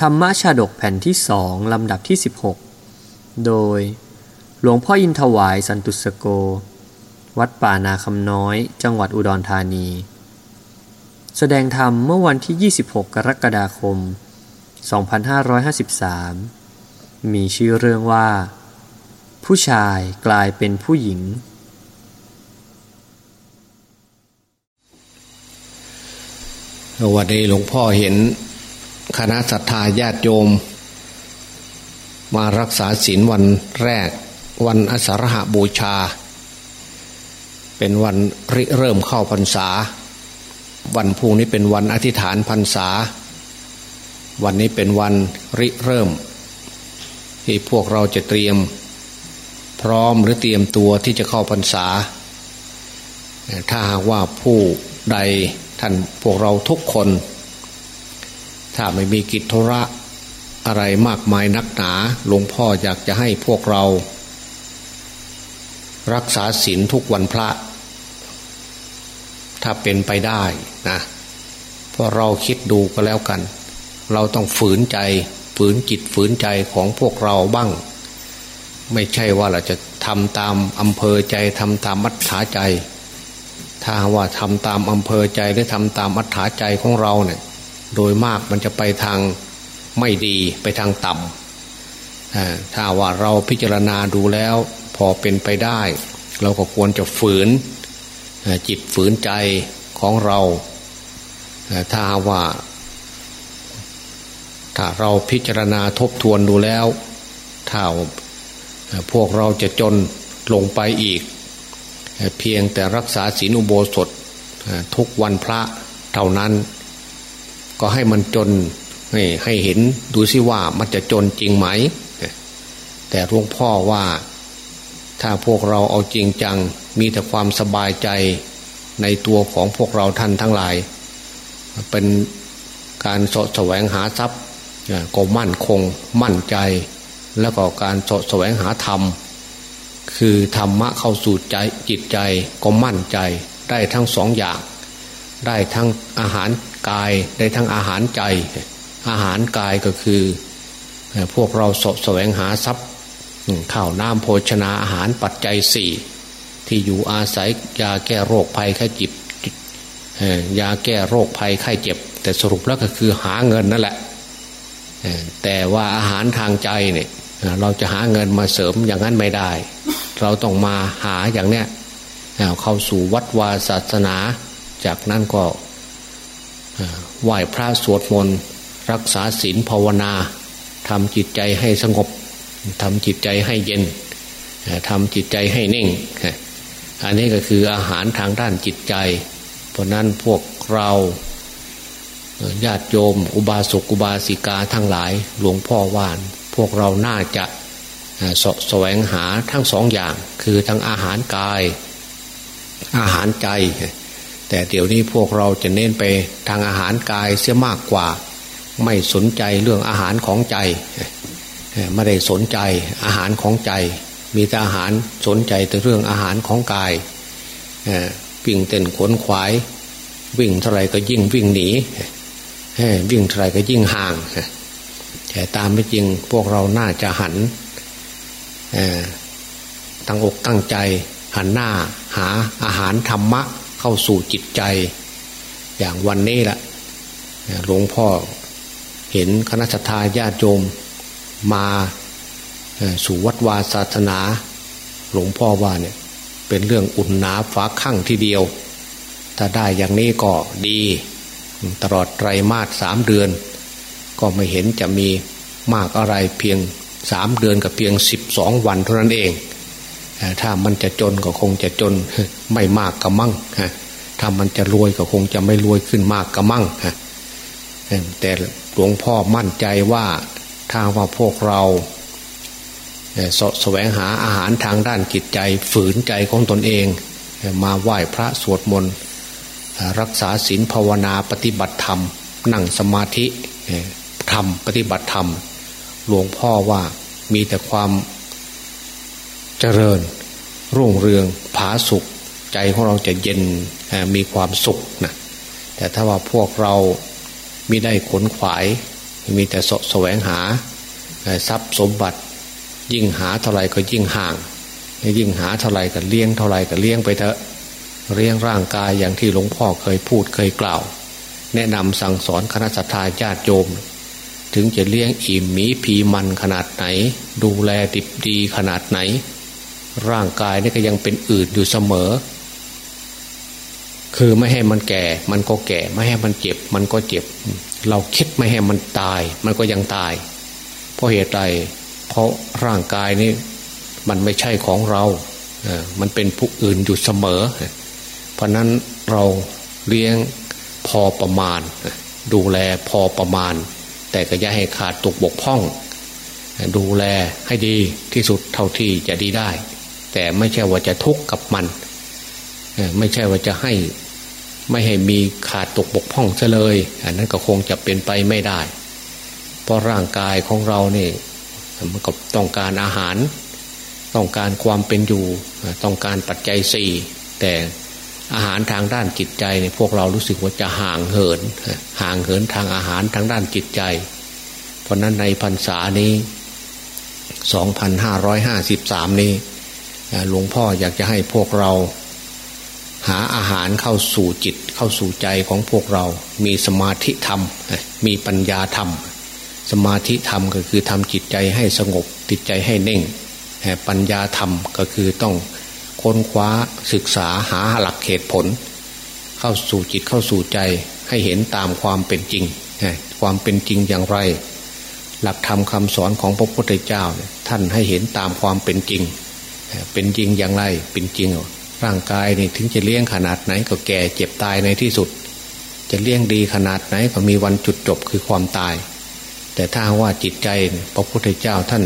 ธรรมชาดกแผ่นที่สองลำดับที่ 16 โดย หลวงพ่ออินทวายสันตุสโก วัดป่านาคำน้อย จังหวัดอุดรธานี แสดงธรรมเมื่อวันที่ 26 กรกฎาคม 2553 มีชื่อเรื่องว่า ผู้ชายกลายเป็นผู้หญิง วันนี้หลวงพ่อเห็น คณะศรัทธาญาติโยม มารักษาศีลวันแรก วันอสารหบูชา เป็นวันริเริ่มเข้าพรรษา วันพุ่งนี้เป็นวันอธิษฐานพรรษา วันนี้เป็นวันริเริ่ม ที่พวกเราจะเตรียม พร้อมหรือเตรียมตัวที่จะเข้าพรรษา ถ้าหากว่าผู้ใดท่านพวกเราทุกคน ถ้าไม่มีกิจธุระอะไรมากมายนักหนา หลวงพ่ออยากจะให้พวกเรา รักษาศีลทุกวันพระ ถ้าเป็นไปได้นะเพราะเราคิดดูก็แล้วกัน เราต้องฝืนใจ ฝืนจิตฝืนใจของพวกเราบ้าง ไม่ใช่ว่าเราจะทำตามอำเภอใจทำตามมัธยาใจ ถ้าว่าทำตามอำเภอใจหรือทำตามอัธยาใจของเราเนี่ย โดยมากมันจะไปทางไม่ดีไปทางต่ำถ้าว่าเราพิจารณาดูแล้ว พอเป็นไปได้ เราก็ควรจะฝืนจิตฝืนใจของเราถ้าว่า ถ้าเราพิจารณาทบทวนดูแล้ว ถ้าพวกเราจะจนลงไปอีก เพียงแต่รักษาศีลอุโบสถทุกวันพระเท่านั้น ก็ให้มันจนให้ให้เห็นดูสิว่ามันจะจนจริงไหม แต่หลวงพ่อว่าถ้าพวกเราเอาจริงจัง มีแต่ความสบายใจในตัวของพวกเราท่านทั้งหลาย เป็นการสะแสวงหาทรัพย์ก็มั่นคงมั่นใจ แล้วก็การสะแสวงหาธรรม คือธรรมะเข้าสู่ใจจิตใจก็มั่นใจได้ทั้งสองอย่าง ได้ทั้งอาหาร กายได้ทั้งอาหารใจ อาหารกายก็คือพวกเราสะแสวงหาทรัพย์ข้าวน้ำโภชนาอาหารปัจจัยสี่ที่อยู่อาศัยยาแก้โรคภัยไข้จิบยาแก้โรคภัยไข้เจ็บ แต่สรุปแล้วก็คือหาเงินนั่นแหละแต่ว่าอาหารทางใจเนี่ยเราจะหาเงินมาเสริมอย่างนั้นไม่ได้ เราต้องมาหาอย่างเนี้ยเข้าสู่วัดวาศาสนา จากนั้นก็ ไหว้พระสวดมนต์รักษาศีลภาวนาทำจิตใจให้สงบทำจิตใจให้เย็นทำจิตใจให้นิ่ง อันนี้ก็คืออาหารทางด้านจิตใจ เพราะนั้นพวกเราญาติโยม อุบาสกอุบาสิกาทั้งหลาย หลวงพ่อว่าน พวกเราน่าจะสแสวงหาทั้งสองอย่าง คือทั้งอาหารกาย อาหารใจ แต่เดี๋ยวนี้พวกเราจะเน้นไปทางอาหารกายเสียมากกว่า ไม่สนใจเรื่องอาหารของใจ ไม่ได้สนใจอาหารของใจ มีแต่อาหารสนใจแต่เรื่องอาหารของกายวิ่งเต้นขวนขวาย วิ่งเท่าไรก็ยิ่งวิ่งหนีวิ่งเท่าไรก็ยิ่งห่างแต่ตามไม่จริงพวกเราน่าจะหันตั้งอกตั้งใจหันหน้าหาอาหารธรรมะ เข้าสู่จิตใจ อย่างวันนี้ละหลวงพ่อเห็นคณะทาญาติโยมมาสู่วัดวาศาสนา หลวงพ่อว่าเนี่ยเป็นเรื่องอุ่นหนาฟ้าข้างทีเดียว ถ้าได้อย่างนี้ก็ดี ตลอดไตรมาสสามเดือน ก็ไม่เห็นจะมีมากอะไรเพียงสามเดือนกับเพียงสิบสองวันเท่านั้นเอง ถ้ามันจะจนก็คงจะจนไม่มากกระมั่งถ้ามันจะรวยก็คงจะไม่รวยขึ้นมากกระมั่งแต่หลวงพ่อมั่นใจว่าถ้าว่าพวกเราสแสวงหาอาหารทางด้านจิตใจฝืนใจของตนเอง มาไหว้พระสวดมนต์รักษาศีลภาวนาปฏิบัติธรรม นั่งสมาธิทำปฏิบัติธรรม หลวงพ่อว่ามีแต่ความ เจริญ รุ่งเรืองผาสุข ใจของเราจะเย็นมีความสุขนะแต่ถ้าว่าพวกเราไม่ได้ขนขวาย มีแต่สแสวงหาทรัพย์สมบัติ ยิ่งหาเท่าไรก็ยิ่งห่าง ยิ่งหาเท่าไรก็เลี้ยงเท่าไรก็เลี้ยงไปเถอะเลี้ยงร่างกายอย่างที่หลวงพ่อเคยพูดเคยกล่าว แนะนำสั่งสอนคณะสัตยาญาติโยม ถึงจะเลี้ยงอิ่มมีพีมันขนาดไหน ดูแลติดดีขนาดไหน ร่างกายนี่ก็ยังเป็นอืดอยู่เสมอ คือไม่ให้มันแก่ มันก็แก่ ไม่ให้มันเจ็บ มันก็เจ็บ เราคิดไม่ให้มันตาย มันก็ยังตาย เพราะเหตุใดเพราะร่างกายนี้มันไม่ใช่ของเราเออมันเป็นผู้อื่นอยู่เสมอ เพราะนั้นเราเลี้ยงพอประมาณ ดูแลพอประมาณ แต่ก็อย่าให้ขาดตกบกพร่อง ดูแลให้ดีที่สุดเท่าที่จะดีได้ แต่ไม่ใช่ว่าจะทุกข์กับมัน ไม่ใช่ว่าจะให้ไม่ให้มีขาดตกบกพร่องซะเลย อันนั้นก็คงจะเป็นไปไม่ได้ เพราะร่างกายของเราเนี่ยมันก็ต้องการอาหาร ต้องการความเป็นอยู่ ต้องการปัจจัยสี่แต่อาหารทางด้านจิตใจเนี่ยพวกเรารู้สึกว่าจะห่างเหิน ห่างเหินทางอาหารทางด้านจิตใจ เพราะนั้นในพรรษานี้ 2553 นี้ หลวงพ่ออยากจะให้พวกเรา หาอาหารเข้าสู่จิตเข้าสู่ใจของพวกเรา มีสมาธิธรรม มีปัญญาธรรม สมาธิธรรมก็คือทำจิตใจให้สงบจิตใจให้เน่ง ปัญญาธรรมก็คือต้องค้นคว้าศึกษาหาหลักเหตุผล เข้าสู่จิตเข้าสู่ใจให้เห็นตามความเป็นจริง ความเป็นจริงอย่างไร หลักธรรมคำสอนของพระพุทธเจ้าท่านให้เห็นตามความเป็นจริง เป็นจริงอย่างไร เป็นจริงร่างกายนี่ถึงจะเลี้ยงขนาดไหนก็แก่เจ็บตายในที่สุด จะเลี้ยงดีขนาดไหนก็มีวันจุดจบคือความตาย แต่ถ้าว่าจิตใจพระพุทธเจ้าท่าน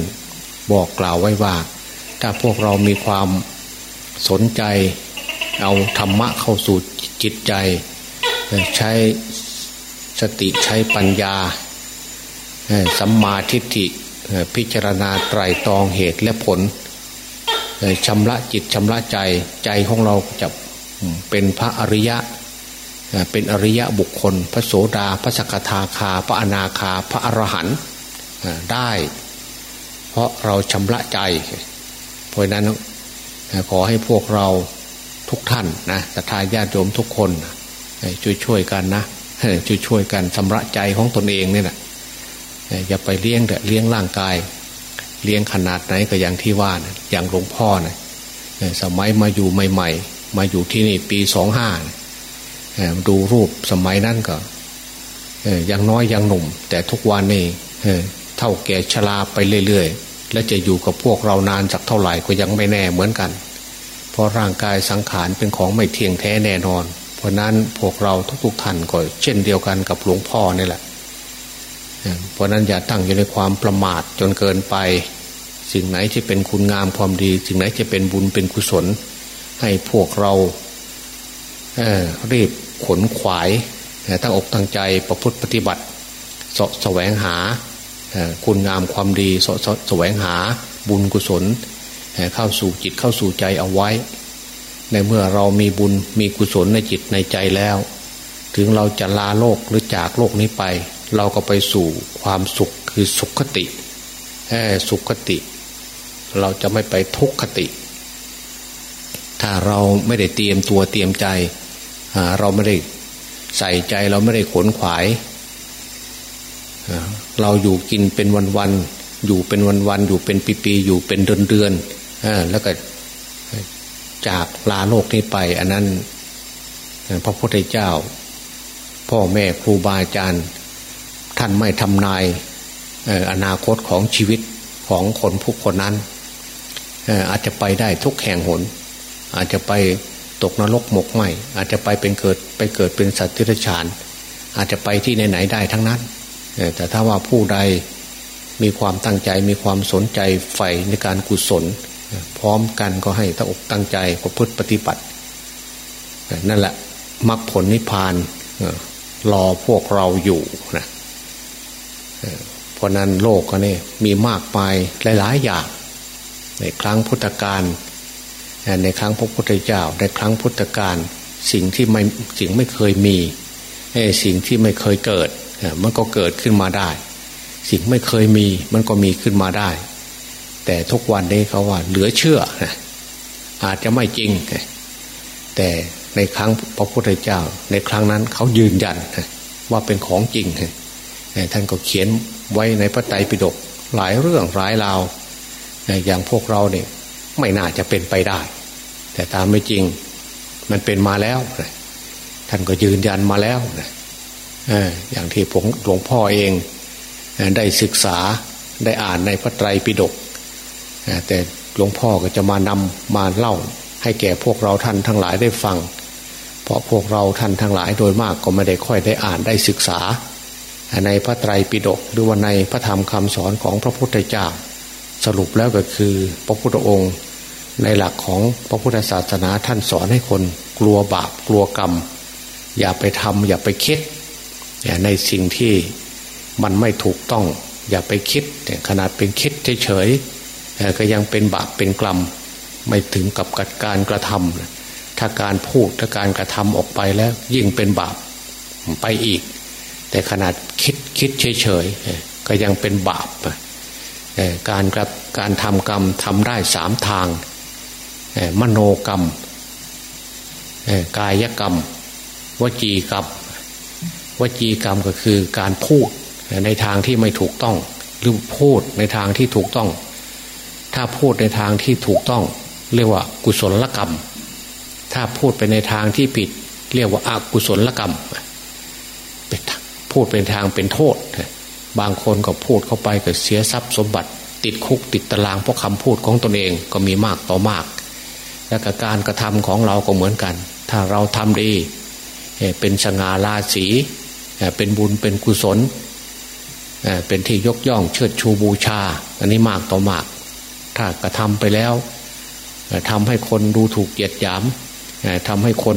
บอกกล่าวไว้ว่า ถ้าพวกเรามีความสนใจ เอาธรรมะเข้าสู่จิตใจ ใช้สติใช้ปัญญาสัมมาทิฏฐิพิจารณาไตรตรองเหตุและผล ชำระจิตชำระใจใจของเราจะเป็นพระอริยะ เป็นอริยะบุคคล พระโสดาพระสกทาคา พระอนาคา พระอรหันต์ได้ เพราะเราชำระใจ เพราะนั้นขอให้พวกเราทุกท่านนะศรัทธาญาติโยมทุกคนช่วยช่วยกันนะช่วยช่วยกันชำระใจของตนเองเนี่ยนะอย่าไปเลี้ยงเลี้ยงร่างกาย เลี้ยงขนาดไหนก็อย่างที่ว่านะอย่างหลวงพ่อนะสมัยมาอยู่ใหม่ ๆ มาอยู่ที่นี่ปีสองห้าดูรูปสมัยนั้นก็ยังน้อยยังหนุ่ม แต่ทุกวันนี่เท่าแก่ชราไปเรื่อยๆ และจะอยู่กับพวกเรานานสักเท่าไหร่ก็ยังไม่แน่เหมือนกัน เพราะร่างกายสังขารเป็นของไม่เที่ยงแท้แน่นอน เพราะนั้นพวกเราทุกๆท่านก็เช่นเดียวกันกับหลวงพ่อนี่แหละ เพราะนั้นอย่าตั้งอยู่ในความประมาทจนเกินไป สิ่งไหนที่เป็นคุณงามความดี สิ่งไหนจะเป็นบุญเป็นกุศล ให้พวกเราเรีบขนขวายตั้งอกตั้งใจประพฤติปฏิบัติสะแสวงหาคุณงามความดีสแสวงหาบุญกุศลเข้าสู่จิตเข้าสู่ใจเอาไว้ ในเมื่อเรามีบุญมีกุศลในจิตในใจแล้ว ถึงเราจะลาโลกหรือจากโลกนี้ไป เราก็ไปสู่ความสุขคือสุขคติสุขคติ เราจะไม่ไปทุกขติ ถ้าเราไม่ได้เตรียมตัวเตรียมใจ เราไม่ได้ใส่ใจเราไม่ได้ขนขวาย เราอยู่กินเป็นวันๆอยู่เป็นวันๆอยู่เป็นปีๆอยู่เป็นเดือนๆแล้วก็จากลาโลกนี้ไป อันนั้นพระพุทธเจ้า พ่อแม่ครูบาอาจารย์ ท่านไม่ทำนายอนาคตของชีวิตของคนผู้คนนั้น อาจจะไปได้ทุกแห่งหน อาจจะไปตกนรกหมกไหมอาจจะไปเป็นเกิดไปเกิดเป็นสัตว์ที่รฉาน อาจจะไปที่ไหนๆได้ทั้งนั้น แต่ถ้าว่าผู้ใดมีความตั้งใจมีความสนใจใฝ่ในการกุศล พร้อมกันก็ให้ตั้งอกตั้งใจประพฤติปฏิบัติ นั่นแหละมรรคผลนิพพานรอพวกเราอยู่นะ เพราะนั้นโลกก็นี่มีมากมายหลายๆอย่าง ในครั้งพุทธกาลในครั้งพระพุทธเจ้าในครั้งพุทธกาลสิ่งที่ไม่สิ่งไม่เคยมีสิ่งที่ไม่เคยเกิด มันก็เกิดขึ้นมาได้ สิ่งไม่เคยมีมันก็มีขึ้นมาได้ แต่ทุกวันนี้เขาว่าเหลือเชื่อนะอาจจะไม่จริง แต่ในครั้งพระพุทธเจ้า ในครั้งนั้นเขายืนยันว่าเป็นของจริง ท่านก็เขียนไว้ในพระไตรปิฎกหลายเรื่องหลายราวอย่างพวกเราเนี่ยไม่น่าจะเป็นไปได้ แต่ตามไม่จริงมันเป็นมาแล้ว ท่านก็ยืนยันมาแล้วอย่างที่ผมหลวงพ่อเองได้ศึกษาได้อ่านในพระไตรปิฎกแต่หลวงพ่อก็จะมานำมาเล่า ให้แก่พวกเราท่านทั้งหลายได้ฟัง เพราะพวกเราท่านทั้งหลายโดยมากก็ไม่ได้ค่อยได้อ่านได้ศึกษา ในพระไตรปิฎกหรือว่าในพระธรรมคำสอนของพระพุทธเจ้า สรุปแล้วก็คือพระพุทธองค์ ในหลักของพระพุทธศาสนาท่านสอนให้คนกลัวบาปกลัวกรรม อย่าไปทำอย่าไปคิดในสิ่งที่มันไม่ถูกต้อง อย่าไปคิดขนาดเป็นคิดเฉยก็ยังเป็นบาปเป็นกรรม ไม่ถึงกับการกระทำถ้าการพูดถ้าการกระทำออกไปแล้วยิ่งเป็นบาปไปอีก แต่ขนาดคิดคิดเฉยๆก็ยังเป็นบาปการกระการทำกรรมทำได้สามทาง มโนกรรม กายกรรม วจีกรรม วจีกรรมก็คือการพูดในทางที่ไม่ถูกต้อง หรือพูดในทางที่ถูกต้อง ถ้าพูดในทางที่ถูกต้อง เรียกว่ากุศลกรรม ถ้าพูดไปในทางที่ผิด เรียกว่าอากุศลกรรมเป็น พูดเป็นทางเป็นโทษ บางคนก็พูดเข้าไปก็เสียทรัพย์สมบัติ ติดคุกติดตารางเพราะคำพูดของตนเองก็มีมากต่อมาก และกการกระทำของเราก็เหมือนกัน ถ้าเราทำดีเป็นสง่าราศีเป็นบุญเป็นกุศล เป็นที่ยกย่องเชิดชูบูชา อันนี้มากต่อมาก ถ้ากระทำไปแล้วทำให้คนดูถูกเหยียดหยามทำให้คน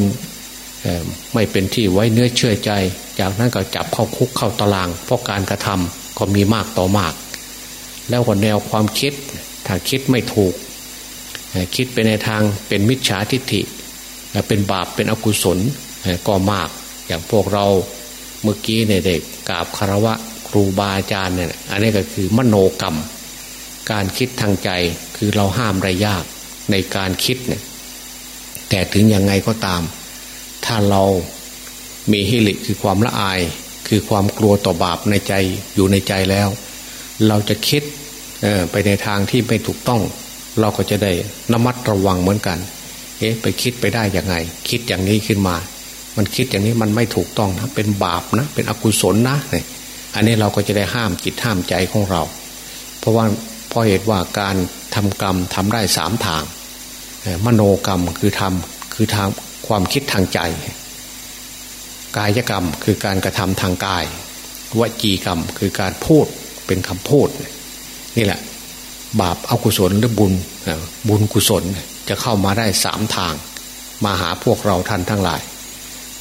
ไม่เป็นที่ไว้เนื้อเชื่อใจ จากนั้นก็จับเข้าคุกเข้าตาราง เพราะการกระทำก็มีมากต่อมาก แล้วก็แนวความคิดถ้าคิดไม่ถูก คิดไปในทางเป็นมิจฉาทิฏฐิ เป็นบาปเป็นอกุศลก็มากอย่างพวกเราเมื่อกี้ในเด็กกราบคารวะครูบาอาจารย์เนี่ยอันนี้ก็คือมโนกรรม การคิดทางใจคือเราห้ามไรยากในการคิดเนี่ยแต่ถึงยังไงก็ตาม ถ้าเรา มีฮิริคือความละอาย คือความกลัวต่อบาปในใจอยู่ในใจแล้ว เราจะคิดไปในทางที่ไม่ถูกต้อง เราก็จะได้ระมัดระวังเหมือนกัน เอ๊ะไปคิดไปได้ยังไง คิดอย่างนี้ขึ้นมา มันคิดอย่างนี้มันไม่ถูกต้องนะเป็นบาปนะ เป็นอกุศลนะเนี่ยอันนี้เราก็จะได้ห้ามจิตห้ามใจของเรา เพราะว่าเพราะเหตุว่าการทำกรรมทำได้สามทางมโนกรรมคือทำคือทางความคิดทางใจ กายกรรมคือการกระทำทางกาย วจีกรรมคือการพูดเป็นคำพูด นี่แหละ บาปอากุศลหรือบุญบุญกุศลจะเข้ามาได้สามทาง มาหาพวกเราท่านทั้งหลาย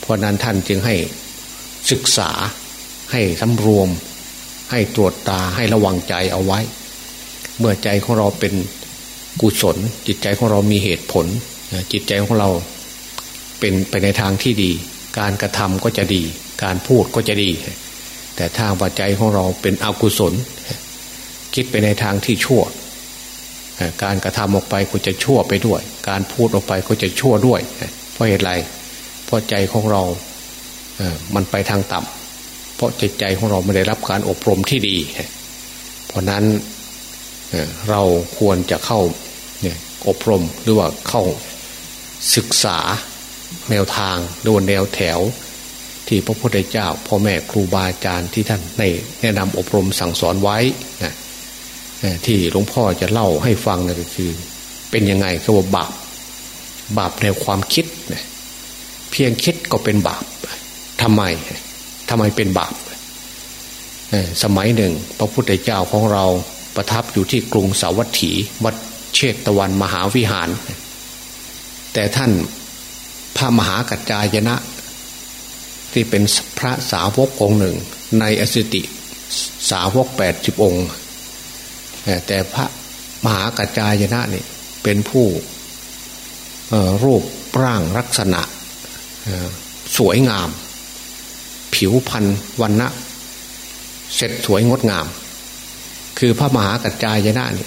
เพราะนั้นท่านจึงให้ศึกษาให้สำรวม ให้ตรวจตาให้ระวังใจเอาไว้ เมื่อใจของเราเป็นกุศล จิตใจของเรามีเหตุผล จิตใจของเราเป็นไปในทางที่ดี การกระทำก็จะดี การพูดก็จะดี แต่ทางปัจจัยของเราเป็นอกุศล คิดไปในทางที่ชั่ว การกระทำออกไปก็จะชั่วไปด้วย การพูดออกไปก็จะชั่วด้วย เพราะเหตุไร เพราะใจของเรา มันไปทางต่ำเพราะจิตใจของเราไม่ได้รับการอบรมที่ดี เพราะนั้นเราควรจะเข้าอบรมหรือว่าเข้าศึกษา แนวทางหรือแนวแถว ที่พระพุทธเจ้าพ่อแม่ครูบาอาจารย์ที่ท่านในแนะนำอบรมสั่งสอนไว้นะที่หลวงพ่อจะเล่าให้ฟังนะก็คือ เป็นยังไงก็ว่าบาปบาปในความคิดนะเพียงคิดก็เป็นบาปทำไมทำไมเป็นบาปสมัยหนึ่ง พระพุทธเจ้าของเราประทับอยู่ที่กรุงสาวัตถี วัดเชตตะวันมหาวิหาร แต่ท่าน พระมหากัจจายนะ ที่เป็นพระสาวกองหนึ่ง ในอสติสาวกแปดสิบองค์แต่พระมหากัจจายนะนี่เป็นผู้รูปร่างลักษณะสวยงาม ผิวพรรณวันนะเสร็จสวยงดงาม คือพระมหากัจจายนะนี่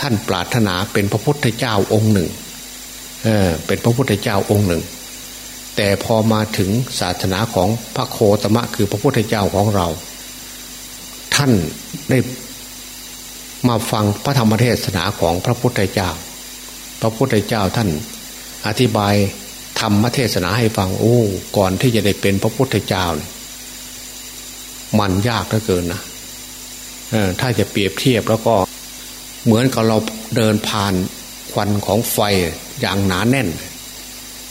ท่านปรารถนาเป็นพระพุทธเจ้าองค์หนึ่งเเป็นพระพุทธเจ้าองค์หนึ่ง แต่พอมาถึงศาสนาของพระโคตมะคือพระพุทธเจ้าของเรา ท่านได้มาฟังพระธรรมเทศนาของพระพุทธเจ้า พระพุทธเจ้าท่านอธิบายธรรมเทศนาให้ฟังโอ้ก่อนที่จะได้เป็นพระพุทธเจ้าเนี่ยมันยากเหลือเกินนะถ้าจะเปรียบเทียบแล้วก็เหมือนกับเราเดินผ่านควันของไฟอย่างหนาแน่น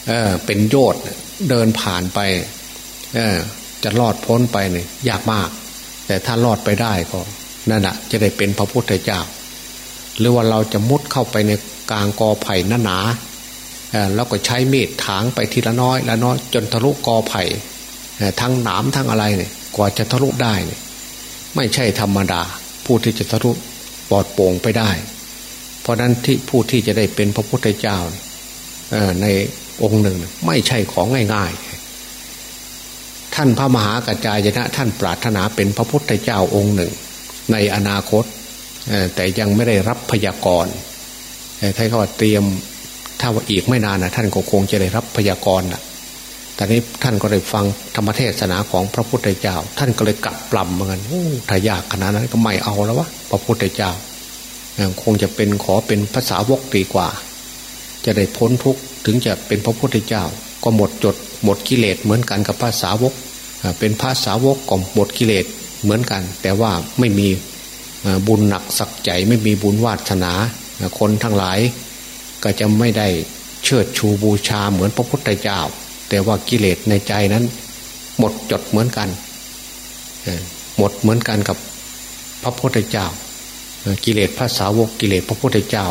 เออเป็นโยดเดินผ่านไปเออจะรอดพ้นไปเนี่ยยากมาก แต่ถ้ารอดไปได้ก็นั่นแหะจะได้เป็นพระพุทธเจ้า หรือว่าเราจะมุดเข้าไปในกลางกอไผ่หนาหนาแล้วก็ใช้มีดถางไปทีละน้อยละน้อยจนทะลุกอไผ่ทั้งหนามทั้งอะไรเนี่ยกว่าจะทะลุได้เนี่ยไม่ใช่ธรรมดา ผู้ที่จะทะลุปลอดโปร่งไปได้ เพราะนั้นที่ผู้ที่จะได้เป็นพระพุทธเจ้าใน องค์หนึ่ง ไม่ใช่ของง่ายๆ ท่านพระมหากระจายนะ ท่านปรารถนาเป็นพระพุทธเจ้าองค์หนึ่ง ในอนาคต แต่ยังไม่ได้รับพยากรณ์ท่านก็เตรียมถ้าว่าอีกไม่นานนะท่านก็คงจะได้รับพยากรณ์นะแต่นี้ท่านก็ได้ฟังธรรมเทศนาของพระพุทธเจ้า ท่านก็เลยกลับปลำเหมือนกันโอ้ถ้ายากขนาดนั้นก็ไม่เอาแล้ววะพระพุทธเจ้าคงจะเป็นขอเป็นภาษาวกดีกว่า จะได้พ้นทุก ถึงจะเป็นพระพุทธเจ้า ก็หมดจดหมดกิเลสเหมือนกันกับภาษาวก เป็นภาษาวกก็หมดกิเลสเหมือนกัน แต่ว่าไม่มีบุญหนักสักใจไม่มีบุญวาสนาคนทั้งหลาย ก็จะไม่ได้เชิดชูบูชาเหมือนพระพุทธเจ้า แต่ว่ากิเลสในใจนั้น หมดจดเหมือนกันหมดเหมือนกันกับพระพุทธเจ้า กิเลสภาษาวกกิเลสพระพุทธเจ้า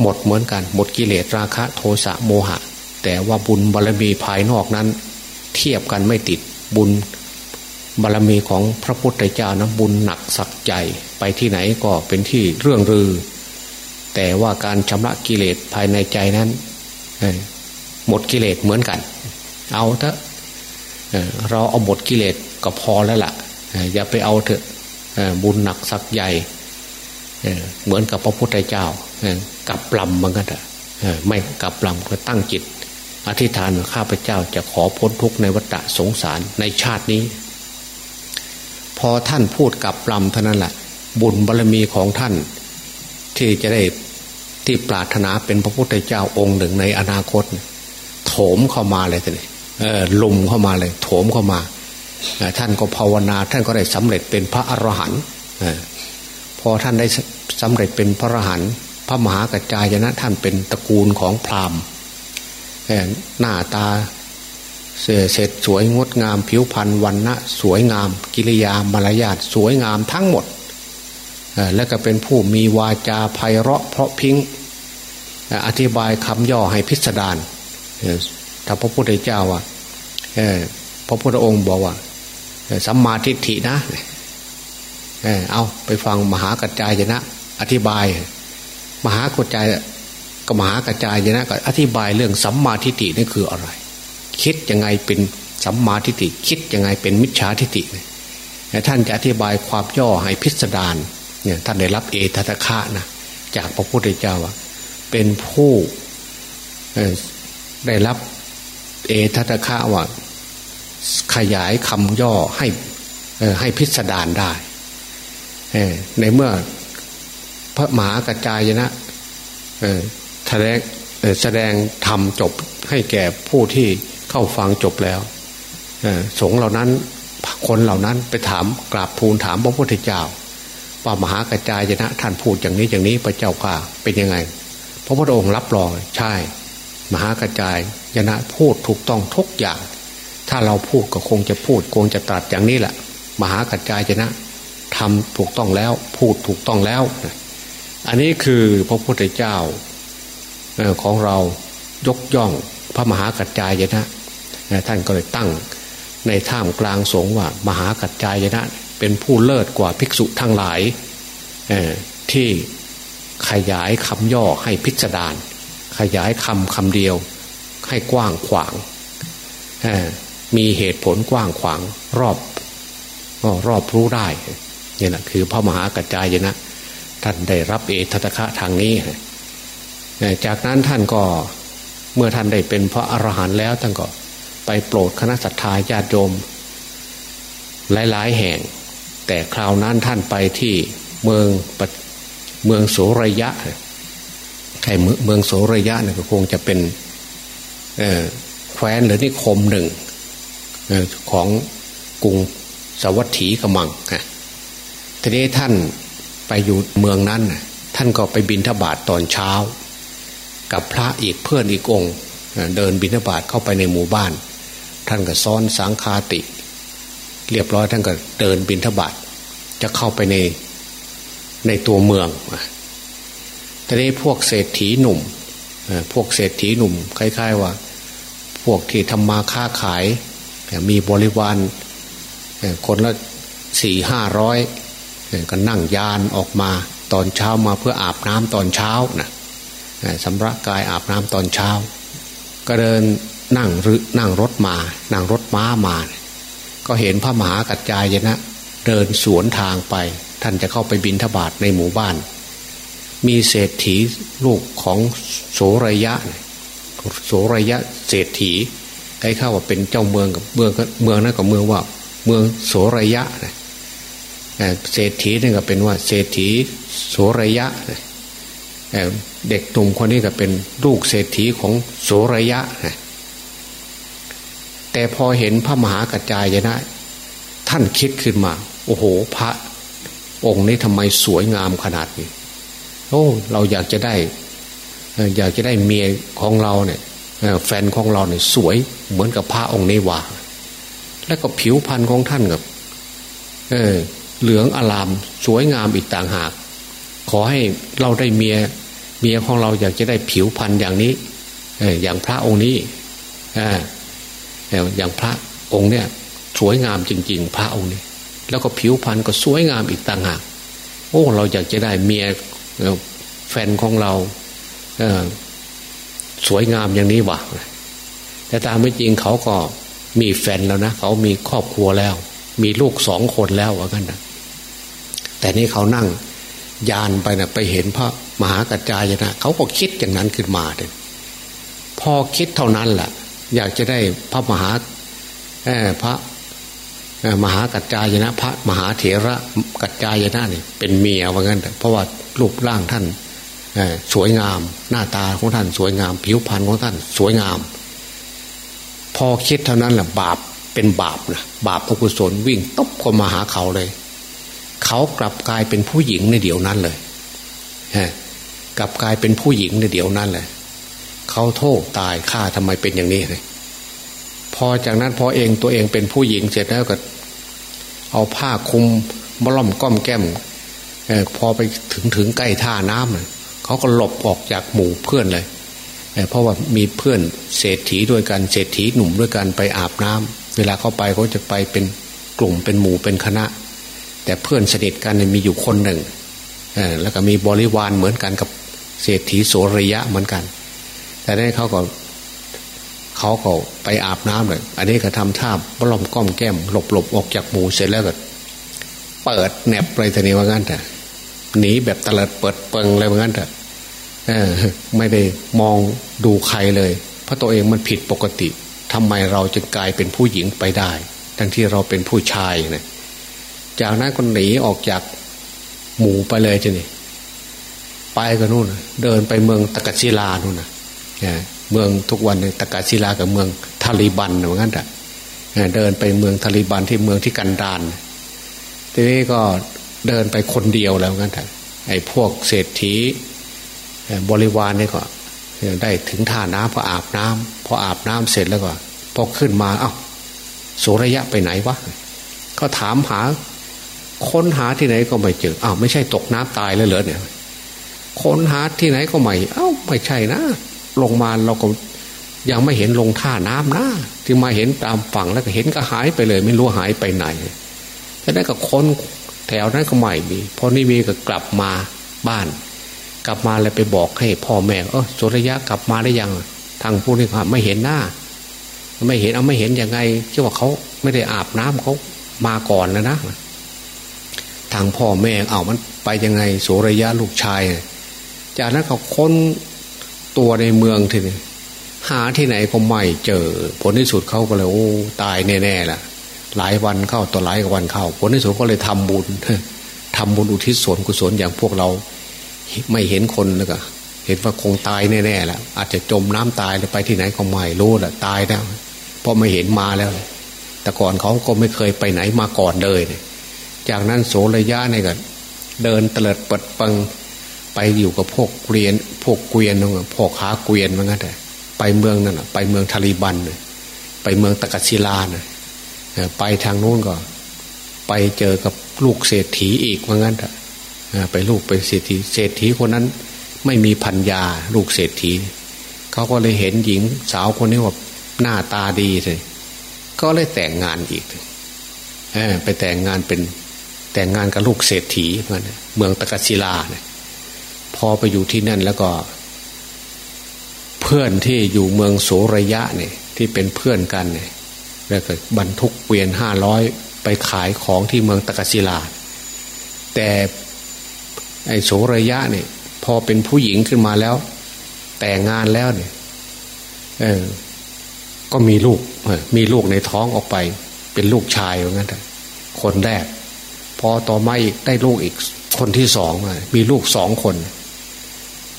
หมดเหมือนกัน หมดกิเลสราคะโทสะโมหะ แต่ว่าบุญบารรมีภายนอกนั้น เทียบกันไม่ติดบุญบารรมีของพระพุทธเจ้านะบุญหนักสักใจไปที่ไหนก็เป็นที่เรื่องรือ แต่ว่าการชำระกิเลสภายในใจนั้นหมดกิเลสเหมือนกัน เอาเถอะเราเอาหมดกิเลสก็พอแล้วละ่ะอย่าไปเอาเถอะบุญหนักสักใหญ่เหมือนกับพระพุทธเจ้า กับปลำมันก็เถอะไม่กับปลำก็ตั้งจิต อธิษฐานข้าพเจ้าจะขอพ้นทุกข์ในวัฏสงสารในชาตินี้ พอท่านพูดกับปลำเท่านั้นแหละบุญบารรมีของท่าน ที่จะได้ที่ปรารถนาเป็นพระพุทธเจ้าองค์หนึ่งในอนาคต โถมเข้ามาเลยทีนี้ลุมเข้ามาเลย โถมเข้ามาท่านก็ภาวนา ท่านก็ได้สำเร็จเป็นพระอรหันต์พอท่านได้สำเร็จเป็นพระอรหันต์ พระมหากัจจายนะท่านเป็นตระกูลของพราหมณ์หน้าตาเสร็จสวยงดงามผิวพรรณวันณะสวยงาม กิริยามารยาทสวยงามทั้งหมด และก็เป็นผู้มีวาจาไพเราะเพราะพิงอธิบายคำย่อให้พิสดารถ้าพระพุทธเจ้าว่าพระพุทธองค์บอกว่าสัมมาทิฏฐินะ เอาไปฟังมหากัจจายนะ อธิบาย มหากัจจายกับมหากัจจายนะก็อธิบายเรื่องสัมมาทิฏฐินี่คืออะไร คิดยังไงเป็นสัมมาทิฏฐิคิดยังไงเป็นมิจฉาทิฏฐิท่านจะอธิบายความย่อให้พิสดารเนี่ยท่านได้รับเอตตะคะนะจากพระพุทธเจ้าว่าเป็นผู้ได้รับเอตตคะว่าขยายคำย่อให้ให้พิสดารได้ในเมื่อ พระมหากระจายนะแสดงแสดงธรรมจบให้แก่ผู้ที่เข้าฟังจบแล้วสงเหล่านั้นคนเหล่านั้นไปถามกราบทูลถามพระพุทธเจ้าว่ามหากระจายนะท่านพูดอย่างนี้อย่างนี้พระเจ้าข่าเป็นยังไง พระพุทธองค์รับรองใช่ มหากระจายยนะพูดถูกต้องทุกอย่าง ถ้าเราพูดก็คงจะพูดคงจะตรัสอย่างนี้แหละมหากระจายยนะทำถูกต้องแล้ว พูดถูกต้องแล้ว อันนี้คือพระพุทธเจ้าของเรายกย่องพระมหากัจจายนะท่านก็เลยตั้งในท่ามกลางสงฆ์ว่า มหากัจจายนะ เป็นผู้เลิศกว่าภิกษุทั้งหลายที่ขยายคำย่อให้พิสดารขยายคำคำเดียวให้กว้างขวาง มีเหตุผลกว้างขวางรอบรอบรู้ได้นี่แหละคือพระมหากัจจายนะ ท่านได้รับเอตตะคะทางนี้ จากนั้นท่านก็เมื่อท่านได้เป็นพระอรหันต์แล้วท่านก็ไปโปรดคณะสัตยาญาติโยม หลายๆ แห่ง แต่คราวนั้นท่านไปที่เมืองเมืองโสระยะใครเมืองโสระยะเนี่ยก็คงจะเป็นแคว้นหรือนิคมหนึ่งของกรุงสวัสดีกมังทีนี้ท่าน ไปอยู่เมืองนั้น ท่านก็ไปบินทบาทตอนเช้า กับพระอีกเพื่อนอีกองค์ เดินบินทบาทเข้าไปในหมู่บ้าน ท่านก็ซ้อนสังคาติ เรียบร้อยท่านก็เดินบินทบาทจะเข้าไปในในตัวเมืองทีนี้พวกเศรษฐีหนุ่มพวกเศรษฐีหนุ่มคล้าย ๆ ว่า พวกที่ทำมาค้าขาย มีบริวารคนละสี่ห้าร้อย ก็นั่งยานออกมาตอนเช้ามาเพื่ออาบน้ำตอนเช้านะสำระกายอาบน้ำตอนเช้า ก็เดินนั่งหรือนั่งรถมา นั่งรถม้ามา ก็เห็นพระมหากัจจายนะ เดินสวนทางไป ท่านจะเข้าไปบินทบาทในหมู่บ้าน มีเศรษฐีลูกของโสระยะ โสระยะเศรษฐีใครเข้าว่าเป็นเจ้าเมืองกับเมืองเมืองนั้นกับเมืองว่า เมืองโสระยะ เศรษฐีนี่ก็เป็นว่าเศรษฐีโสระยะเด็กหนุ่มคนนี้ก็เป็นลูกเศรษฐีของโสระยะแต่พอเห็นพระมหากัจจายนะ ท่านคิดขึ้นมา โอ้โห พระองค์นี้ทำไมสวยงามขนาดนี้ โอ้ เราอยากจะได้ อยากจะได้เมียของเราเนี่ยแฟนของเราเนี่ยสวยเหมือนกับพระองค์นี้ว่า แล้วก็ผิวพรรณของท่านกับเออ เหลืองอลามสวยงามอีกต่างหาก ขอให้เราได้เมียเมียของเราอยากจะได้ผิวพรรณอย่างนี้อย่างพระองค์นี้อย่างพระองค์เนี่ยสวยงามจริง ๆ พระองค์นี้แล้วก็ผิวพรรณก็สวยงามอีกต่างหากโอ้เราอยากจะได้เมียแฟนของเราสวยงามอย่างนี้วะแต่ตามไม่จริงเขาก็มีแฟนแล้วนะเขามีครอบครัวแล้ว มีลูกสองคนแล้วว่ากันนะ แต่นี่เขานั่งยานไปนะไปเห็นพระมหากัจจายนะเขาก็คิดอย่างนั้นขึ้นมาเลยพอคิดเท่านั้นแหละอยากจะได้พระมหาพระมหากัจจายนะ พระมหาเถระกัจจายนะนี่เป็นเมียว่างั้นเพราะว่ารูปร่างท่านสวยงาม หน้าตาของท่านสวยงาม ผิวพรรณของท่านสวยงาม พอคิดเท่านั้นแหละบาปเป็นบาปนะบาปอกุศลวิ่งตบเข้ามาหาเขาเลย เขากลับกลายเป็นผู้หญิงในเดี๋ยวนั้นเลยฮกลับกลายเป็นผู้หญิงในเดี๋ยวนั้นเลยเขาโทษตายฆ่าทำไมเป็นอย่างนี้เลยพอจากนั้นพอเองตัวเองเป็นผู้หญิงเสร็จแล้วก็ เอาผ้าคลุมมล่อมก้อมแก้มอพอไปถึงถึงใกล้ท่าน้ำเขาก็หลบออกจากหมู่เพื่อนเลยเพราะว่ามีเพื่อนเศรษฐีด้วยกันเศรษฐีหนุ่มด้วยกันไปอาบน้ำเวลาเข้าไปเขาจะไปเป็นกลุ่มเป็นหมู่เป็นคณะ แต่เพื่อนสนิทกันมีอยู่คนหนึ่งแล้วก็มีบริวารเหมือนกันกับเศรษฐีโสริยะเหมือนกัน แต่ได้เขาก็เขาก็ไปอาบน้ำเลยอันนี้ก็ทำท่าบล้อมก้อมแก้มหลบหลบออกจากหมูเสร็จแล้วก็เปิดแหนบไปทีนี้ว่างั้นแต่หนีแบบตะเลิดเปิดเปิงอะไรว่างั้นแต่ไม่ได้มองดูใครเลย เพราะตัวเองมันผิดปกติทำไมเราจะกลายเป็นผู้หญิงไปได้ ทั้งที่เราเป็นผู้ชายเนะ จากนั้นก็หนีออกจากหมู่ไปเลยจะนี่ไปกันนู่น เดินไปเมืองตะกัศิลานู่นนะเมืองทุกวันในตะกัศิลากับเมืองทาลิบันเหมือนกันแต่เดินไปเมืองทาลิบันที่เมืองที่กันดานทีนี้ก็เดินไปคนเดียวแล้วกันแต่ไอ้พวกเศรษฐีบริวารนี่ก็ได้ถึงท่าน้ำพออาบน้ำพออาบน้ำเสร็จแล้วก็พอขึ้นมาเอา้าโสระยะไปไหนวะก็ถามหา ค้นหาที่ไหนก็ไม่เจออ้าวไม่ใช่ตกน้ำตายเลยเหรอเนี่ย ค้นหาที่ไหนก็ไม่ เอ้าไม่ใช่นะ ลงมาเราก็ยังไม่เห็นลงท่าน้ำนะที่มาเห็นตามฝั่งแล้วก็เห็นก็หายไปเลย ไม่รู้หายไปไหนแล้วนั้นก็ค้นแถวนั้นก็ไม่มีพอนี่มีก็กลับมาบ้าน กลับมาเลยไปบอกให้พ่อแม่เออสุริยะกลับมาได้ยังทางผู้นี้ไม่เห็นหน้า ไม่เห็นเอาไม่เห็นยังไงคิดว่าเขาไม่ได้อาบน้ำเขามาก่อนแล้วนะ ทางพ่อแม่เอามันไปยังไงโสระยะลูกชาย จากนั้นเขาค้นตัวในเมืองทีนี้หาที่ไหนก็ไม่เจอ ผลที่สุดเขาก็เลยโอ้ตายแน่ๆล่ะ หลายวันเข้าต่อหลายวันเข้า ผลที่สุดก็เลยทำบุญทำบุญอุทิศส่วนกุศลอย่างพวกเรา ไม่เห็นคนแล้วก็เห็นว่าคงตายแน่ๆแล้วอาจจะจมน้ำตายหรือไปที่ไหนก็ไม่รู้แหละตายแล้วเพราะไม่เห็นมาแล้ว แต่ก่อนเขาก็ไม่เคยไปไหนมาก่อนเลยเนี่ย จากนั้นโสระยะเนี่ยก็เดินเตลิดเปิดปังไปอยู่กับพวกเกวียน พวกเกวียนนพวกขาเกวียนมันก็แต่ไปเมืองนั่นไปเมืองทาริบันเลยไปเมืองตะกัศิลานี่ยไปทางโน้นก็ ไปเจอกับลูกเศรษฐีอีกว่างั้นเถอะไปลูกเป็นเศรษฐีเศรษฐีคนนั้น ไม่มีพัญญาลูกเศรษฐีเขาก็เลยเห็นหญิงสาวคนนี้ว่าหน้าตาดีเลยก็เลยแต่งงานอีกไปแต่งงานเป็น แต่งงานกับลูกเศรษฐีเมืองตะกัศิลาเนี่ยพอไปอยู่ที่นั่นแล้วก็ เพื่อนที่อยู่เมืองโสระยะเนี่ย ที่เป็นเพื่อนกันเนี่ยแล้วก็บรรทุกเกวียนห้าร้อยไปขายของที่เมืองตะกัศิลา แต่ไอโสระยะเนี่ย พอเป็นผู้หญิงขึ้นมาแล้ว แต่งงานแล้วเนี่ยเออก็มีลูกมีลูกในท้องออกไป เป็นลูกชายว่างั้นคนแรก พอต่อมาอีกได้ลูกอีกคนที่สองมีลูกสองคน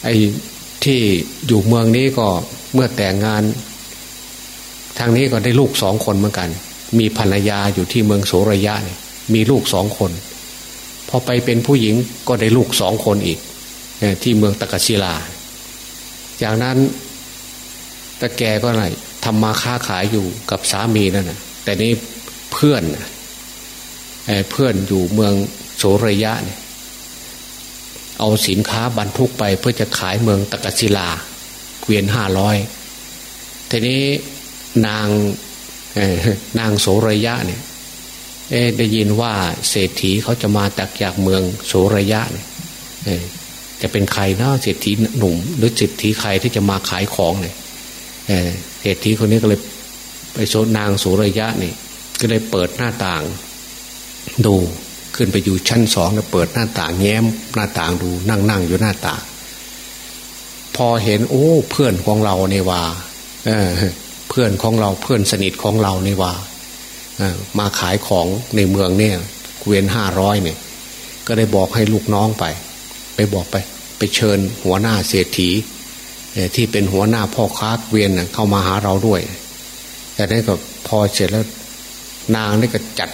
ไอ้ที่อยู่เมืองนี้ก็เมื่อแต่งงาน ทางนี้ก็ได้ลูกสองคนเหมือนกัน มีภรรยาอยู่ที่เมืองโสระยะเนี่ยมีลูกสองคนพอไปเป็นผู้หญิงก็ได้ลูกสองคนอีกที่เมืองตะกัศิลา จากนั้นตะแกก็อะไรทำมาค้าขายอยู่กับสามีนั่นนะแต่นี้เพื่อน เพื่อนอยู่เมืองโสระยะเนี่ยเอาสินค้าบรรทุกไปเพื่อจะขายเมืองตะกัศิลาเกวียนห้าร้อยทีนี้นางนางโสระยะเนี่ยได้ยินว่าเศรษฐีเขาจะมาจากจากเมืองโสระยะเนี่ยจะเป็นใครนะเศรษฐีหนุ่ม หรือเศรษฐีใครที่จะมาขายของเนี่ยเศรษฐีคนนี้ก็เลยไปโซนางโสระยะนี่ก็เลยเปิดหน้าต่าง ดูขึ้นไปอยู่ชั้นสองแล้วเปิดหน้าต่างแง้มหน้าต่างดูนั่งนั่งอยู่หน้าต่าง พอเห็น โอ้ เพื่อนของเราเนี่ว่าเเพื่อนของเราเพื่อนสนิทของเราเนี่ว่ามาขายของในเมืองเนี่ยเวียนห้าร้อยเนี่ย ก็ได้บอกให้ลูกน้องไป ไปบอกไป ไปเชิญหัวหน้าเศรษฐีที่เป็นหัวหน้าพ่อค้าเวียนเข้ามาหาเราด้วย แต่นั้นก็พอเสร็จแล้วนางนี่ก็จัด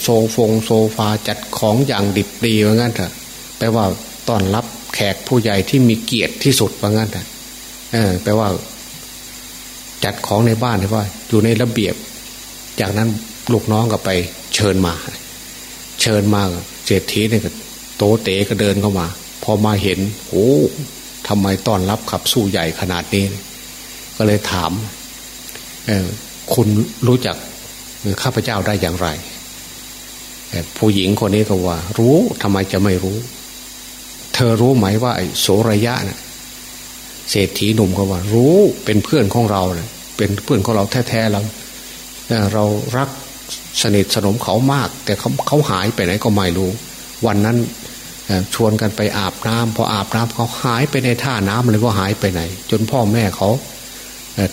โซฟงโซฟาจัดของอย่างดิบดีว่างั้นเถอะแปลว่าต้อนรับแขกผู้ใหญ่ที่มีเกียรติที่สุดว่างั้นเถอะแปลว่า จัดของในบ้านว่า อยู่ในระเบียบ จากนั้นลูกน้องก็ไป เชิญมา เชิญมาเศรษฐีเนี่ยก็โตเต๋ก็เดินเข้ามา พอมาเห็นโอ้ทำไมต้อนรับขับสู้ใหญ่ขนาดนี้ ก็เลยถามคุณรู้จักข้าพเจ้าได้อย่างไร ผู้หญิงคนนี้ก็ว่า รู้ทำไมจะไม่รู้ เธอรู้ไหมว่าไอ้โสระยะนะ่ะเศรษฐีหนุ่มก็ว่า รู้เป็นเพื่อนของเราเนะเป็นเพื่อนของเราแท้ๆแล้วเรารักสนิทสนมเขามาก แต่เขาเขาหายไปไหนก็ไม่รู้ วันนั้นชวนกันไปอาบน้ำพออาบน้ำเขาหายไปในท่าน้ำเลยว่าหายไปไหน จนพ่อแม่เขา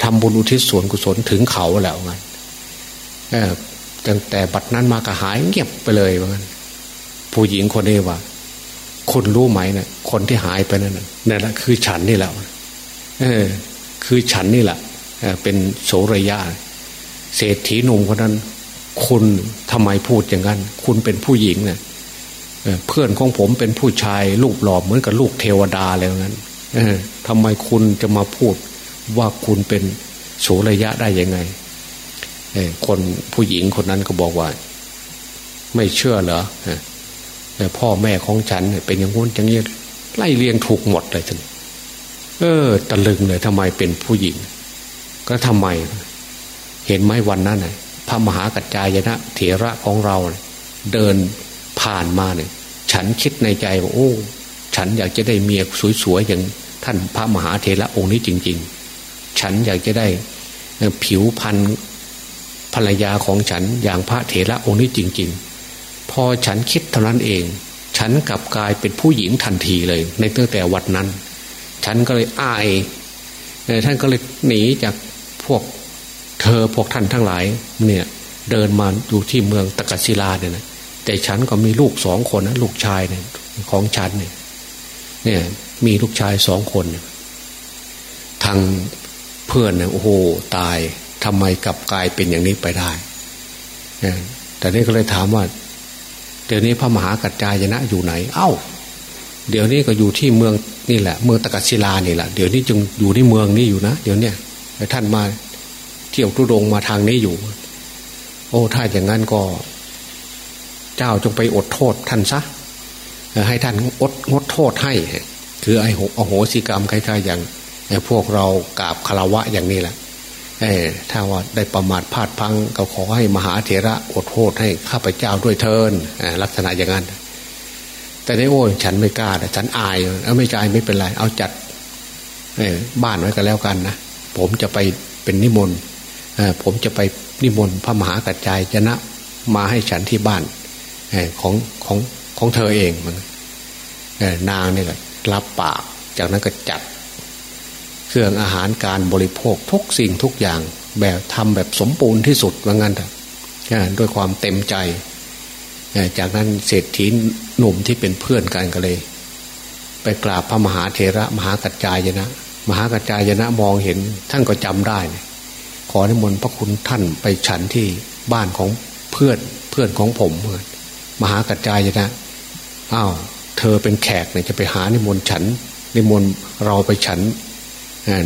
ทำบุญอุทิศส่วนกุศลถึงเขาแล้วไง ตั้งแต่บัดนั้นมาก็หายเงียบไปเลยว่างั้นผู้หญิงคนนี้ว่าคุณรู้ไหมเนะี่ยคนที่หายไปนั่นนั่นแหละคือฉันนี่แหละเออ คือฉันนี่แหละเป็นโสระยะเศรษฐีหนุ่มคนนั้น คุณทำไมพูดอย่างนั้น คุณเป็นผู้หญิงเนะี่ยเพื่อนของผมเป็นผู้ชายลูกหล่อเหมือนกับลูกเทวดาแล้วนั้นทำไมคุณจะมาพูดว่าคุณเป็นโสระยะได้ยังไง คนผู้หญิงคนนั้นก็บอกว่า ไม่เชื่อเหรอพ่อแม่ของฉันเป็นอย่างงู้นอย่างนี้ไล่เรียงถูกหมดเลยท่านเออตะลึงเลยทำไมเป็นผู้หญิง ก็ทำไม เห็นไหมวันนั้นพระมหากัจจายนะเถระของเรา เดินผ่านมาเนี่ย ฉันคิดในใจว่าโอ้ ฉันอยากจะได้เมียสวยๆอย่างท่านพระมหาเถระองค์นี้จริง ๆ ฉันอยากจะได้ผิวพันธุ์ภ รรยาของฉันอย่างพระเถระองค์นี้จริง ๆ พอฉันคิดเท่านั้นเอง ฉันกลับกลายเป็นผู้หญิงทันทีเลย ในตั้งแต่วันนั้น ฉันก็เลยอายท่านก็เลยหนีจากพวกเธอพวกท่านทั้งหลาย เนี่ยเดินมาอยู่ที่เมืองตะกัศิลาเนี่ยนะแต่ฉันก็มีลูกสองคนนะลูกชายเนี่ยของฉันเนี่ยเนี่ยมีลูกชายสองคน ทางเพื่อนเนี่ยโอ้โหตาย ทำไมกลับกลายเป็นอย่างนี้ไปได้แต่นี่ก็เลยถามว่า เดี๋ยวนี้พระมหากัจจายนะอยู่ไหน เอ้า เดี๋ยวนี้ก็อยู่ที่เมืองนี่แหละ เมืองตะกัศิลานี่แหละ เดี๋ยวนี้จึงอยู่ที่เมืองนี้อยู่นะ เดี๋ยวเนี้ยท่านมาเที่ยวทุดงมาทางนี้อยู่ โอ้ ถ้าอย่างนั้นก็ เจ้าจงไปอดโทษท่านซะ ให้ท่านอดงดโทษให้ คือไอ้โอโหสิกรรมคล้ายๆอย่างพวกเรากราบคารวะอย่างนี้แหละ ถ้าว่าได้ประมาทพลาดพังก็ขอให้มหาเถระอดโทษให้ข้าพเจ้าด้วยเทินลักษณะอย่างนั้น แต่ในโอ้ยฉันไม่กล้าฉันอายเอาไม่ใจไม่เป็นไร เอาจัดบ้านไว้กันแล้วกันนะผมจะไปเป็นนิมนต์ผมจะไปนิมนต์พระมหากัจจายจะนะมาให้ฉันที่บ้านของของของเธอเองมันนางนี่แหละรับปากจากนั้นก็จัด เครื่องอาหารการบริโภคทุกสิ่งทุกอย่างแบบทำแบบสมบูรณ์ที่สุดว่างั้นเถอะด้วยความเต็มใจ จากนั้นเศรษฐีหนุ่มที่เป็นเพื่อนกันก็เลย ไปกราบพระมหาเถระมหากัจจายนะ มหากัจจายนะมองเห็นท่านก็จำได้ขอนิมนต์พระคุณท่านไปฉันที่บ้านของเพื่อนเพื่อนของผมมหากัจจายนะอ้าวเธอเป็นแขกเนี่ยจะไปหานิมนต์ฉันนิมนต์เราไปฉัน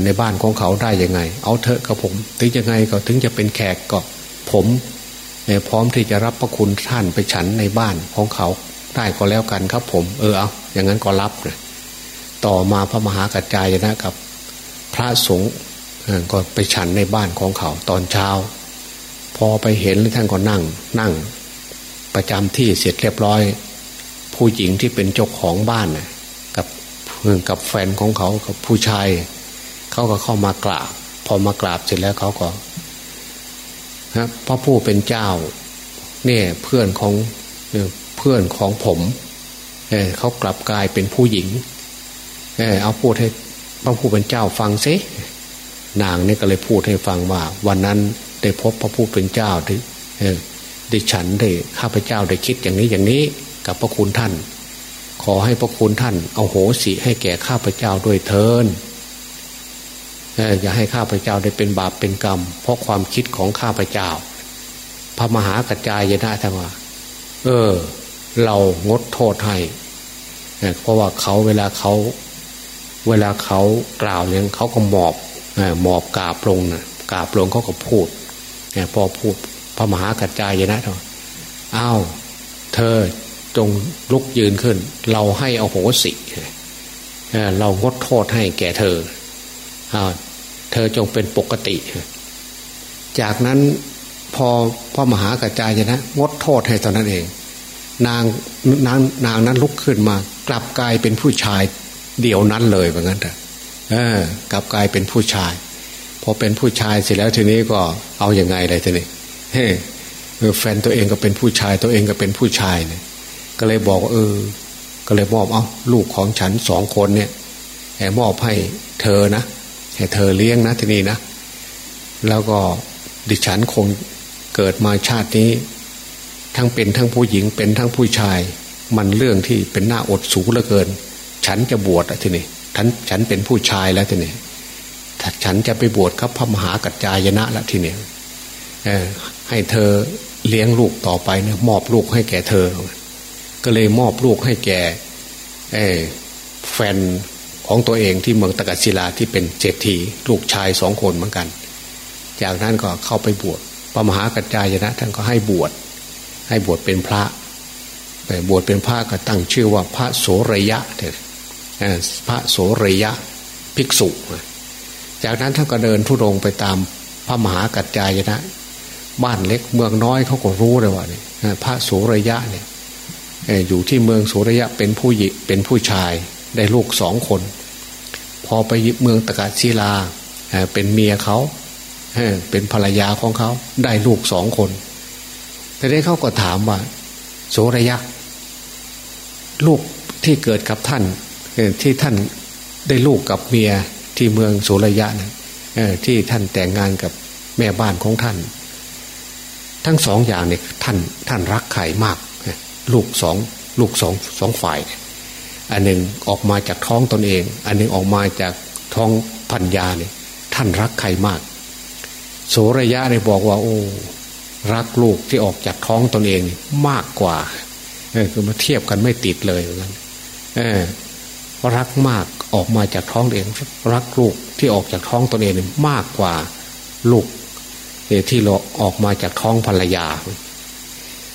ในบ้านของเขาได้ยังไง เอาเถอะกับผม ถึงยังไงก็ถึงจะเป็นแขกก็ผมพร้อมที่จะรับพระคุณท่านไปฉันในบ้านของเขาได้ก็แล้วกันครับผม เออเอาอย่างนั้นก็รับนะต่อมาพระมหากัจจายนะกับ พระสงฆ์ก็ไปฉันในบ้านของเขาตอนเช้า พอไปเห็นท่านก็นั่ง นั่ง ประจำที่เสร็จเรียบร้อย ผู้หญิงที่เป็นเจ้าของบ้านนะกับกับแฟนของเขากับผู้ชาย เขาก็เข้ามากราบ พอมากราบเสร็จแล้วเขาก็นะพระผู้เป็นเจ้า เนี่ยเพื่อนของเพื่อนของผมเเขากลับกลายเป็นผู้หญิงเเอาพูดให้พระผู้เป็นเจ้าฟังซินางนี่ก็เลยพูดให้ฟังว่า วันนั้นได้พบพระผู้เป็นเจ้าที่ได้ฉันได้ข้าพเจ้าได้คิดอย่างนี้อย่างนี้กับพระคุณท่าน ขอให้พระคุณท่าน เอาโหสิให้แก่ข้าพเจ้าด้วยเทิน อย่าให้ข้าพเจ้าได้เป็นบาปเป็นกรรม เพราะความคิดของข้าพเจ้า พระมหากระจายยนะท่านว่า เออ เรางดโทษให้เพราะว่าเขาเวลาเขา เวลาเขากล่าวเนี่ยเขาก็หมอบหมอบกาบลงนะกาบลงเขาก็พูดพอพูดพระมหากระจายยนะท่านอ้าวเธอจงลุกยืนขึ้น เราให้อโหสิเรางดโทษให้แก่เธอ เธอจงเป็นปกติ จากนั้นพอพ่อมหากระจายนะงดโทษให้ตอนนั้นเอง นางนางนางนั้นลุกขึ้นมา กลับกลายเป็นผู้ชาย เดี่ยวนั้นเลยเหมือนกันเถอะกลับกลายเป็นผู้ชาย พอเป็นผู้ชายเสร็จแล้วทีนี้ก็เอาอยัางไงเลยทีนี้เฮ้แฟนตัวเองก็เป็นผู้ชายตัวเองก็เป็นผู้ชายเนี่ย ก็เลยบอกเออ ก็เลยมอบเอาลูกของฉันสองคนเนี่ยแอบมอบให้เธอนะ ให้เธอเลี้ยงนะที่นี่นะ แล้วก็ดิฉันคงเกิดมาชาตินี้ ทั้งเป็นทั้งผู้หญิงเป็นทั้งผู้ชาย มันเรื่องที่เป็นหน้าอดสูงเหลือเกิน ฉันจะบวชอะทีนี้ฉันฉันเป็นผู้ชายแล้วทีนี้ฉันจะไปบวชครับพระมหากัจจายนะละทีนี้ให้เธอเลี้ยงลูกต่อไปเนี่ยมอบลูกให้แก่เธอ ก็เลยมอบลูกให้แก่แฟน ของตัวเองที่เมืองตะกัศิลาที่เป็นเศรษฐีลูกชายสองคนเหมือนกัน จากนั้นก็เข้าไปบวชพระมหากัจจายนะท่านก็ให้บวชให้บวชเป็นพระไปบวชเป็นพระก็ตั้งชื่อว่าพระโสระยะเถอะพระโสระยะภิกษุ จากนั้นท่านก็เดินทุรงไปตามพระมหากัจจายนะ บ้านเล็กเมืองน้อยเขาก็รู้เลยว่าเนี่ยพระโสระยะเนี่ยอยู่ที่เมืองโสระยะเป็นผู้หญิงเป็นผู้ชายได้ลูกสองคน พอไปเมืองตะกาศิลาเป็นเมียเขาเป็นภรรยาของเขาได้ลูกสองคนแต่ได้เขาก็ถามว่า โสระยะลูกที่เกิดกับท่านที่ท่านได้ลูกกับเมียที่เมืองโสระยะนะที่ท่านแต่งงานกับแม่บ้านของท่าน ทั้งสองอย่างเนี่ยท่านท่านรักใครมาก ลูกสองลูกสองสองฝ่าย อันหนึ่งออกมาจากท้องตนเอง อันหนึ่งออกมาจากท้องพัญญาเนี่ยท่านรักใครมาก โสระยะเนี่ยบอกว่า โอ้รักลูกที่ออกจากท้องตนเองมากกว่าเออคือมาเทียบกันไม่ติดเลยเหมือนกันเออรักมากออกมาจากท้องเอง รักลูกที่ออกจากท้องตนเองมากกว่าลูกที่เราออกมาจากท้องภรรยา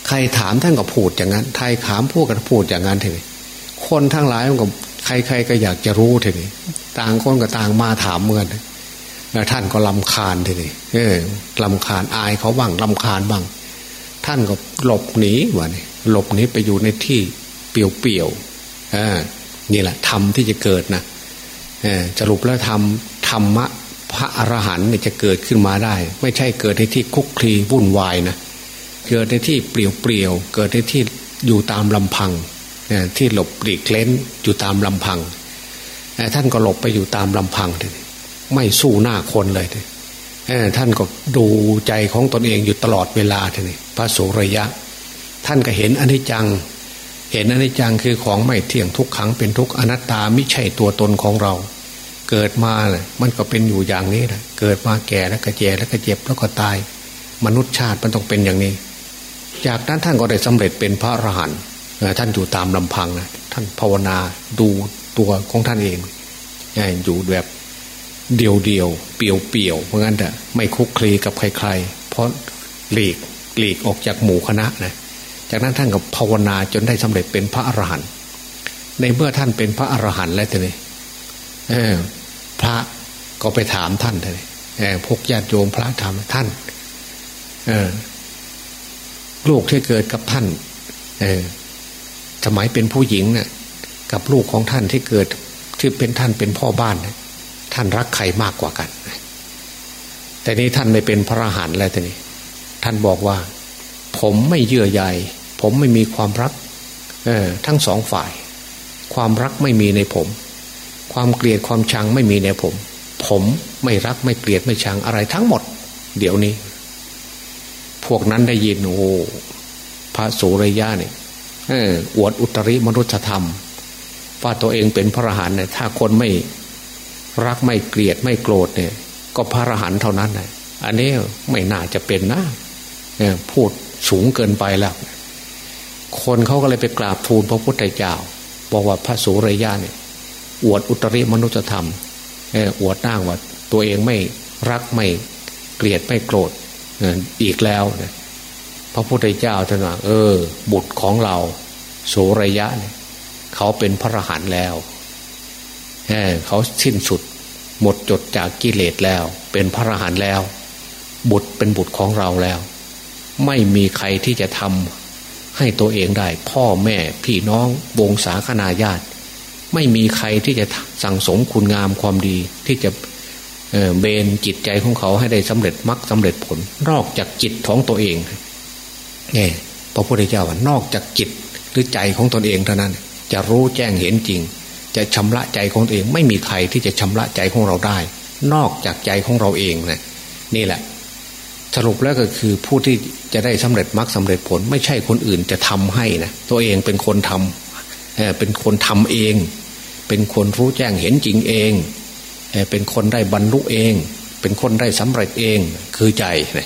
ใครถามท่านก็พูดอย่างนั้น ใครถามพวกกันพูดอย่างนั้นเถอะ คนทั้งหลายมันก็ใครๆก็อยากจะรู้เถอะต่างคนก็ต่างมาถามเหมือนท่านก็ลำคาญทีนี้เออลำคาญอายเขาบ้างลำคาญบ้าง ท่านก็หลบหนีวะนี่หลบหนีไปอยู่ในที่เปี่ยวๆอ่านี่แหละธรรมที่จะเกิดนะจะรุปแล้วธรรมธรรมะพระอรหันต์เนี่ยจะเกิดขึ้นมาได้ ไม่ใช่เกิดในที่คุกคลีวุ่นวายนะเกิดในที่เปลี่ยวเปลี่ยวเกิดในที่อยู่ตามลำพัง ที่หลบหลีกเล้นอยู่ตามลำพัง ท่านก็หลบไปอยู่ตามลำพังเลยไม่สู้หน้าคนเลยท่านก็ดูใจของตนเองอยู่ตลอดเวลาทีนี้พระโสระยะ ท่านก็เห็นอนิจจัง เห็นอนิจจังคือของไม่เที่ยงทุกขังเป็นทุกอนัตตาไม่ใช่ตัวตนของเรา เกิดมาเลยมันก็เป็นอยู่อย่างนี้แหละเกิดมาแก่แล้วก็แก่แล้วก็เจ็บแล้วก็ตาย มนุษย์ชาติมันต้องเป็นอย่างนี้ จากนั้นท่านก็ได้สำเร็จเป็นพระอรหันต์ ท่านอยู่ตามลำพังนะท่านภาวนาดูตัวของท่านเองอยู่แบบเดียวเดียวเปียวเปียวเพราะงั้นแต่ไม่คุกคลีกับใครๆ เพราะหลีกหลีกออกจากหมู่คณะนะจากนั้นท่านก็ภาวนาจนได้สำเร็จเป็นพระอรหันต์ในเมื่อท่านเป็นพระอรหันต์แล้วทีนี้พระก็ไปถามท่านเลยพวกญาติโยมพระถามท่านลูกที่เกิดกับท่าน สมัยเป็นผู้หญิงเนะ่ยกับลูกของท่านที่เกิดที่เป็นท่านเป็นพ่อบ้านเท่านรักใครมากกว่ากัน แต่นี้ท่านไม่เป็นพระอรหันต์แล้วทีนี้ ท่านบอกว่า ผมไม่เยื่อใยผมไม่มีความรัก เออทั้งสองฝ่าย ความรักไม่มีในผม ความเกลียดความชังไม่มีในผม ผมไม่รักไม่เกลียดไม่ชังอะไรทั้งหมด เดี๋ยวนี้ พวกนั้นได้ยินโอ้พระโสรยะเนี่ย ออวดอุตริมนุษยธรรม ว่าตัวเองเป็นพระอรหันต์เนี่ยถ้าคนไม่รักไม่เกลียดไม่โกรธเนี่ย ก็พระอรหันต์เท่านั้นเลยอันนี้ไม่น่าจะเป็นนะพูดสูงเกินไปแล้ว คนเขาก็เลยไปกราบทูลพระพุทธเจ้า บอกว่าพระสุรยาเนี่ย อวดอุตริมนุษยธรรมอวดน้างว่าตัวเองไม่รักไม่เกลียดไม่โกรธอีกแล้วเนี่ย ระพุทธเจ้าท่านว่าเออ บุตรของเรา โสรยะเนี่ยเขาเป็นพระอรหันต์แล้วเขาสิ้นสุด หมดจดจากกิเลสแล้ว เป็นพระอรหันต์แล้ว บุตรเป็นบุตรของเราแล้ว ไม่มีใครที่จะทำให้ตัวเองได้ พ่อแม่พี่น้องวงศาคณาญาติ ไม่มีใครที่จะสั่งสมคุณงามความดีที่จะเบนจิตใจของเขาให้ได้สำเร็จมรรคสาเร็จผลนอกจากจิตของตัวเอง เนี่ยพระพุทธเจ้าว่านอกจากจิตหรือใจของตนเองเท่านั้น จะรู้แจ้งเห็นจริง จะชำระใจของตัวเอง ไม่มีใครที่จะชำระใจของเราได้ นอกจากใจของเราเองนะนี่แหละ สรุปแล้วก็คือผู้ที่จะได้สำเร็จมรรคสาเร็จผล ไม่ใช่คนอื่นจะทำให้นะตัวเองเป็นคนทำเเป็นคนทำเอง เป็นคนรู้แจ้งเห็นจริงเองเเป็นคนได้บรรลุเอง เป็นคนได้สำเร็จเองคือใจนี่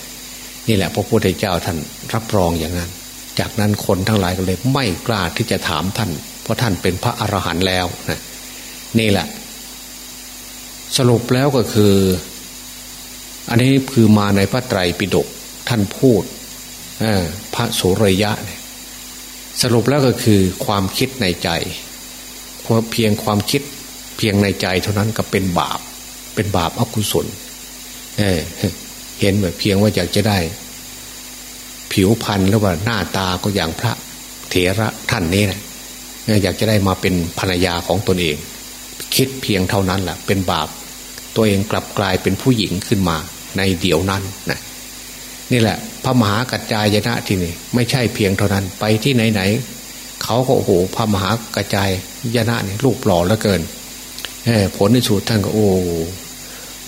นี่แหละพระพุทธเจ้าท่านรับรองอย่างนั้น จากนั้นคนทั้งหลายก็เลยไม่กล้าที่จะถามท่าน เพราะท่านเป็นพระอรหันต์แล้วนะนี่แหละ สรุปแล้วก็คือ อันนี้คือมาในพระไตรปิฎกท่านพูดพระโสรยะเนี่ยสรุปแล้วก็คือความคิดในใจเพียงความคิดเพียงในใจเท่านั้นก็เป็นบาป เป็นบาปอกุศล เห็นแบบเพียงว่าอยากจะได้ ผิวพรรณหรือว่าหน้าตาก็อย่างพระเถระท่านนี้นะอยากจะได้มาเป็นภรรยาของตนเอง คิดเพียงเท่านั้นแหละเป็นบาป ตัวเองกลับกลายเป็นผู้หญิงขึ้นมาในเดี๋ยวนั้นนะนี่แหละ พระมหากัจจายนะที่นี่ไม่ใช่เพียงเท่านั้นไปที่ไหนๆเขาก็โอ้โหพระมหากัจจายยนะนี่รูปหล่อเหลือเกินผลในสุดท่านก็โอ้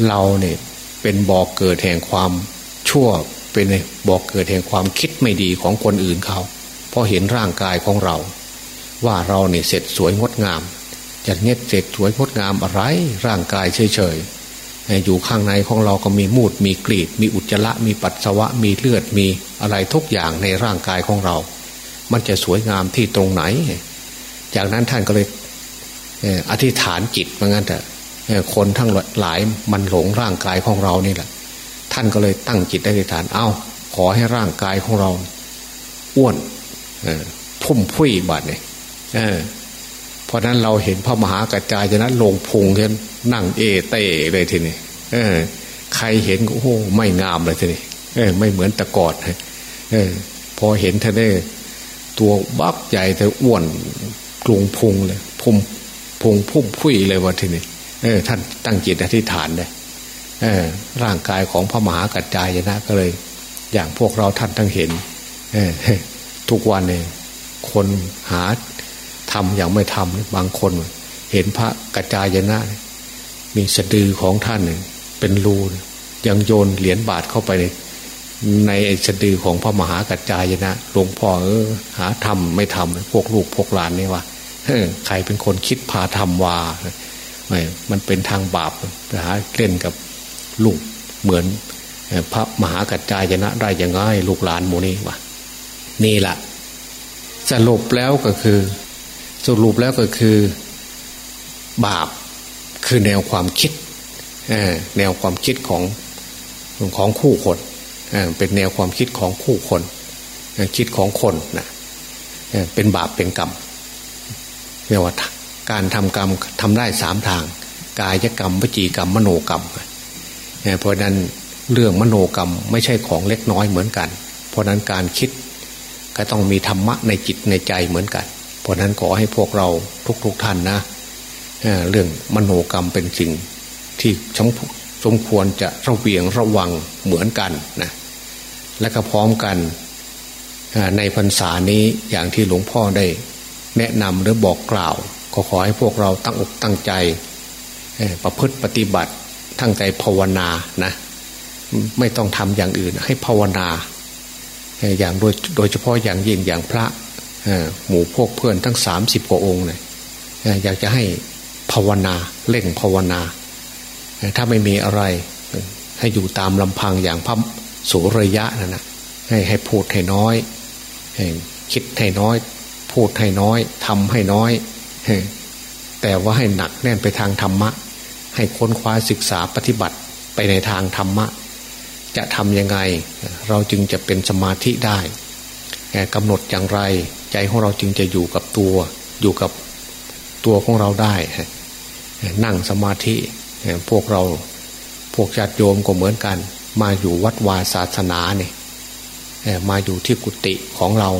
เราเนี่ย เป็นบอกเกิดแห่งความชั่ว เป็นบอกเกิดแห่งความคิดไม่ดีของคนอื่นเขาพอเห็นร่างกายของเรา ว่าเราเนี่ยเสร็จสวยงดงามจะเน็ตเสร็จสวยงดงามอะไร ร่างกายเฉยๆอยู่ข้างในของเราก็มีมูดมีกรีด มีอุจจาระมีปัสสาวะมีเลือดมีอะไรทุกอย่างในร่างกายของเรา มันจะสวยงามที่ตรงไหน จากนั้นท่านก็เลยอธิษฐานจิตเหมือนกันแต่ คนทั้งหลายมันหลงร่างกายของเรานี่แหละ ท่านก็เลยตั้งจิตอธิษฐานเอา้า ขอให้ร่างกายของเรา อ้วนพุ่มพุ้ยบาดเนี่ยเพราะนั้นเราเห็นพระมหากระจายจะนั้นลงพุงกันนั่งเอเต้เลยทีนี้ใครเห็นก็โอ้ไม่งามเลยทีนี้ไม่เหมือนตะกอดอพอเห็นท่านได้ตัวบักใหญ่แต่อ้วนกลุงพุงเลยพุ่มพุงพุ่มพุ้ยเลยวันทีนี้ เออท่านตั้งจิตอธิษฐานเลยเออร่างกายของพระมหากัจจายนะก็เลย อย่างพวกเราท่านทั้งเห็น เออทุกวันเนี่ยคนหาทำอย่างไม่ทำบางคนเห็นพระกัจจายนะ มีสะดือของท่านเป็นรูยังโยนเหรียญบาทเข้าไปในในสะดือของพระมหากัจจายนะหลวงพ่อเออหาทำไม่ทำพวกลูกพวกหลานนี่วะใครเป็นคนคิดพาทำวา ม่มันเป็นทางบาปไปหาเล่นกับลูกเหมือนพระมหากัจจายนะได้ยังไงลูกหลานโมนี่วะนี่แหละสรุปแล้วก็คือ สรุปแล้วก็คือ บาปคือแนวความคิดแนวความคิดของของคู่คนเป็นแนวความคิดของคู่คน คิดของคนนะเป็นบาปเป็นกรรมเรียกว่า การทำกรรมทำได้สามทาง กายกรรมวจีกรรมมโนกรรมเพราะนั้นเรื่องมโนกรรมไม่ใช่ของเล็กน้อยเหมือนกัน เพราะนั้นการคิดก็ต้องมีธรรมะในจิตในใจเหมือนกัน เพราะนั้นขอให้พวกเราทุกๆทท่านนะเรื่องมโนกรรมเป็นสิ่งที่สมควรจะระเวียงระวังเหมือนกันนะและก็พร้อมกันในพรรษานี้อย่างที่หลวงพ่อได้แนะนำหรือบอกกล่าว ก็ขอให้พวกเราตั้งอกตั้งใจประพฤติปฏิบัติทั้งใจภาวนานะไม่ต้องทำอย่างอื่น ให้ภาวนา อย่างโดยโดยเฉพาะอย่างยิ่งอย่างพระหมู่พวกเพื่อนทั้งสามสิบกว่าองค์เนี่ยอยากจะให้ภาวนาเล่งภาวนา ถ้าไม่มีอะไร ให้อยู่ตามลำพังอย่างพระสุระยะนั่นนะให้ให้พูดให้น้อยคิดให้น้อย พูดให้น้อยทำให้น้อย แต่ว่าให้หนักแน่นไปทางธรรมะ ให้ค้นคว้าศึกษาปฏิบัติไปในทางธรรมะ จะทำยังไงเราจึงจะเป็นสมาธิได้กำหนดอย่างไร ใจของเราจึงจะอยู่กับตัว อยู่กับตัวของเราได้ นั่งสมาธิพวกเราพวกญาติโยมก็เหมือนกัน มาอยู่วัดวาศาสนาเนี่ยมาอยู่ที่กุฏิของเรา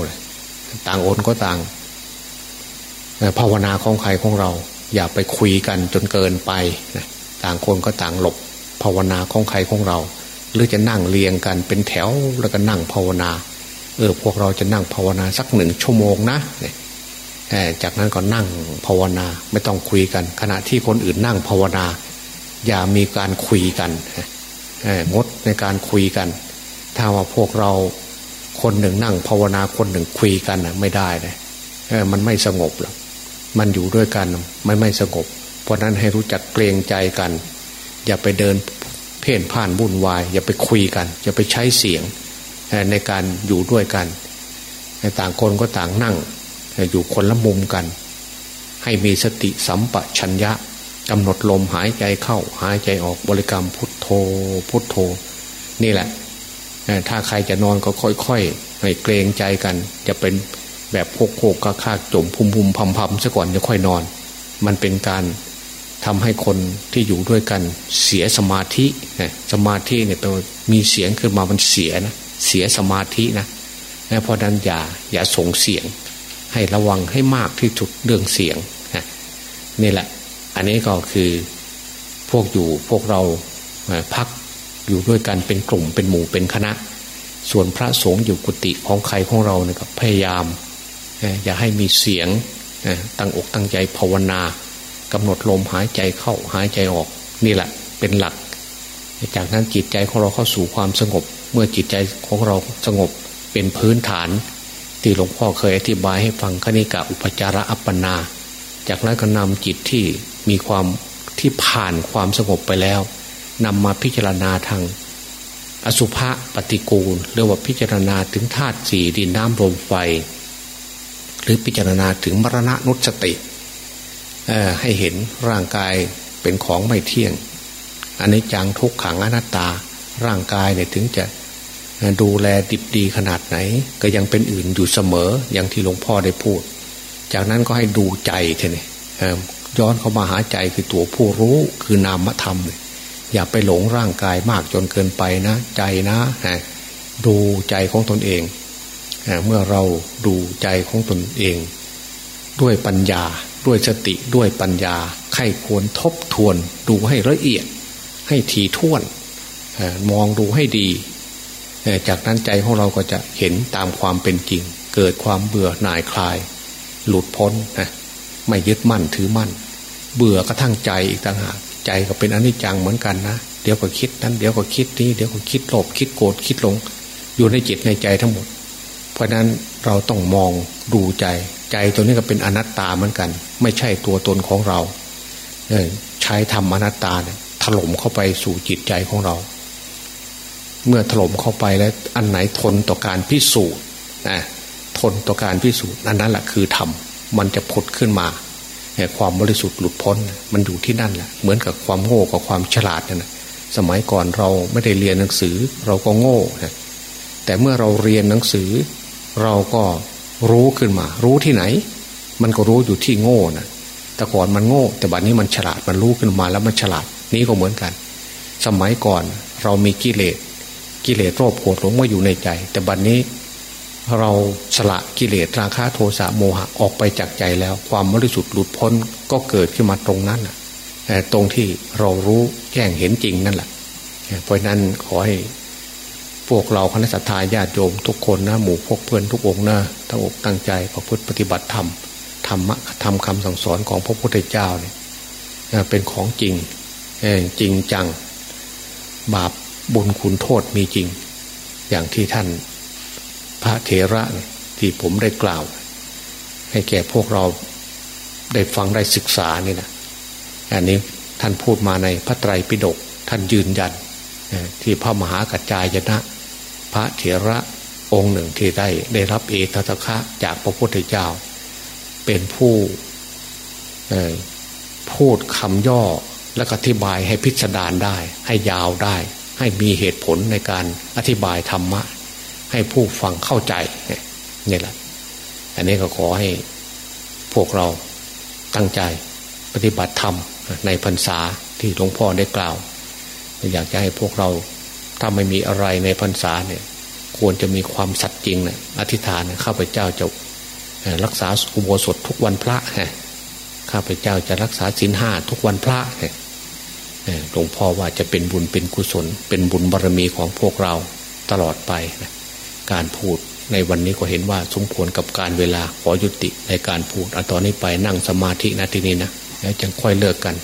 ต่างอนก็ต่าง ภาวนาของใครของเรา อย่าไปคุยกันจนเกินไปต่างคนก็ต่างหลบภาวนาของใครของเรา หรือจะนั่งเรียงกันเป็นแถวแล้วก็นั่งภาวนา เออพวกเราจะนั่งภาวนาสักหนึ่งชั่วโมงนะจากนั้นก็นั่งภาวนาไม่ต้องคุยกัน ขณะที่คนอื่นนั่งภาวนา อย่ามีการคุยกันงดในการคุยกัน ถ้าว่าพวกเราคนหนึ่งนั่งภาวนาคนหนึ่งคุยกันนะไม่ได้เลยมันไม่สงบหรอก มันอยู่ด้วยกันไม่ไม่สงบ เพราะนั้นให้รู้จักเกรงใจกัน อย่าไปเดินเพ่นพ่านวุ่นวาย อย่าไปคุยกัน อย่าไปใช้เสียงในการอยู่ด้วยกันต่างคนก็ต่างนั่ง อยู่คนละมุมกัน ให้มีสติสัมปชัญญะกำหนดลมหายใจเข้า หายใจออกบริกรรมพุทโธ พุทโธ นี่แหละถ้าใครจะนอนก็ค่อยๆให้เกรงใจกัน จะเป็น แบบโคกโคกคากจมพุมพุมพำพำซะก่อนจะค่อยนอน มันเป็นการทำให้คนที่อยู่ด้วยกันเสียสมาธิสมาธิเนี่ยเป็นมีเสียงขึ้นมามันเสียนะเสียสมาธินะเพราะนั้นอย่าอย่าส่งเสียง ให้ระวังให้มากที่สุดเรื่องเสียงนี่แหละ อันนี้ก็คือพวกอยู่พวกเราพักอยู่ด้วยกันเป็นกลุ่มเป็นหมู่เป็นคณะ ส่วนพระสงฆ์อยู่กุฏิของใครของเราเนี่ยก็พยายาม อย่าให้มีเสียงตั้งอกตั้งใจภาวนากำหนดลมหายใจเข้าหายใจออกนี่แหละเป็นหลัก จากนั้นจิตใจของเราเข้าสู่ความสงบ เมื่อจิตใจของเราสงบเป็นพื้นฐาน ที่หลวงพ่อเคยอธิบายให้ฟังคณิกะอุปจาระอัปปนา จากนั้นก็นำจิตที่มีความที่ผ่านความสงบไปแล้วนำมาพิจารณาทางอสุภะปฏิกูลเรียกว่าพิจารณาถึงธาตุสี่ดินน้ำลมไฟ หรือพิจารณาถึงมรณะนุสติให้เห็นร่างกายเป็นของไม่เที่ยงอันนี้จังทุกขังอนัตตา ร่างกายเนี่ยถึงจะดูแลดิบดีขนาดไหน ก็ยังเป็นอื่นอยู่เสมออย่างที่หลวงพ่อได้พูด จากนั้นก็ให้ดูใจเท่นี่ย้อนเข้ามาหาใจคือตัวผู้รู้คือนามธรรมเลยอย่าไปหลงร่างกายมากจนเกินไปนะ ใจนะดูใจของตนเอง เมื่อเราดูใจของตนเอง ด้วยปัญญา ด้วยสติด้วยปัญญาใครควรทบทวน ดูให้ละเอียด ให้ถี่ถ้วนมองดูให้ดี จากนั้นใจของเราก็จะเห็นตามความเป็นจริง เกิดความเบื่อหน่ายคลาย หลุดพ้นนะไม่ยึดมั่นถือมั่น เบื่อกระทั่งใจอีกต่างหากใจก็เป็นอนิจจังเหมือนกันนะเดี๋ยวก็คิดนั้นเดี๋ยวก็คิดนี้เดี๋ยวก็คิดโลภคิดโกรธคิดหลง อยู่ในจิตในใจทั้งหมด เพราะนั้นเราต้องมองดูใจใจตัวนี้ก็เป็นอนัตตาเหมือนกัน ไม่ใช่ตัวตนของเราใช้ทำอนัตตาเนี่ยถล่มเข้าไปสู่จิตใจของเรา เมื่อถล่มเข้าไปแล้วอันไหนทนต่อการพิสูจน์นะทนต่อการพิสูจน์อันนั้นแหละคือธรรมมันจะผดขึ้นมาความบริสุทธิ์หลุดพ้น มันอยู่ที่นั่นแหละเหมือนกับความโง่กับความฉลาดนั่นแหะสมัยก่อนเราไม่ได้เรียนหนังสือเราก็โง่นะแต่เมื่อเราเรียนหนังสือ เราก็รู้ขึ้นมา รู้ที่ไหน มันก็รู้อยู่ที่โง่นะแต่ก่อนมันโง่ แต่บัดนี้มันฉลาดมันรู้ขึ้นมาแล้วมันฉลาดนี้ก็เหมือนกัน สมัยก่อนเรามีกิเลสกิเลสโลภโกรธหลงมาอยู่ในใจ แต่บัดนี้เราสละกิเลสราคะโทสะโมหะออกไปจากใจแล้ว ความบริสุทธิ์หลุดพ้นก็เกิดขึ้นมาตรงนั้นแหละตรงที่เรารู้แจ้งเห็นจริงนั่นแหละเพราะนั้นขอให้ พวกเราคณะสัตยาญาติโยมทุกคนนะหมู่พวกเพื่อนทุกองนะตั้งอกตั้งใจประพฤติปฏิบัติธรรมธรรมะทำคำสั่งสอนของพระพุทธเจ้าเนี่ยเป็นของจริงจริงจัง บาปบุญคุณโทษมีจริง อย่างที่ท่านพระเถระที่ผมได้กล่าว ให้แก่พวกเราได้ฟังได้ศึกษานี่นะอันนี้ท่านพูดมาในพระไตรปิฎกท่านยืนยันที่พระมหากัจจายนะ พระเถระองค์หนึ่งที่ได้ได้รับเอตตะคะจากพระพุทธเจ้า เป็นผู้พูดคำย่อและอธิบายให้พิสดารได้ ให้ยาวได้ ให้มีเหตุผลในการอธิบายธรรมะ ให้ผู้ฟังเข้าใจนี่แหละ อันนี้ก็ขอให้พวกเราตั้งใจปฏิบัติธรรมในพรรษาที่หลวงพ่อได้กล่าว อยากจะให้พวกเรา ถ้าไม่มีอะไรในพรรษาเนี่ย ควรจะมีความสัตย์จริงนะอธิษฐานข้าพเจ้าจะรักษาอุโบสถทุกวันพระข้าพเจ้าจะรักษาศีลห้าทุกวันพระหลวงพ่อว่าจะเป็นบุญเป็นกุศล เป็นบุญบารมีของพวกเราตลอดไปนะการพูดในวันนี้ก็เห็นว่าสมควรกับการเวลาขอยุติในการพูดอตอนนี้ไปนั่งสมาธินะทีนี้นะแล้วจึงค่อยเลิกกัน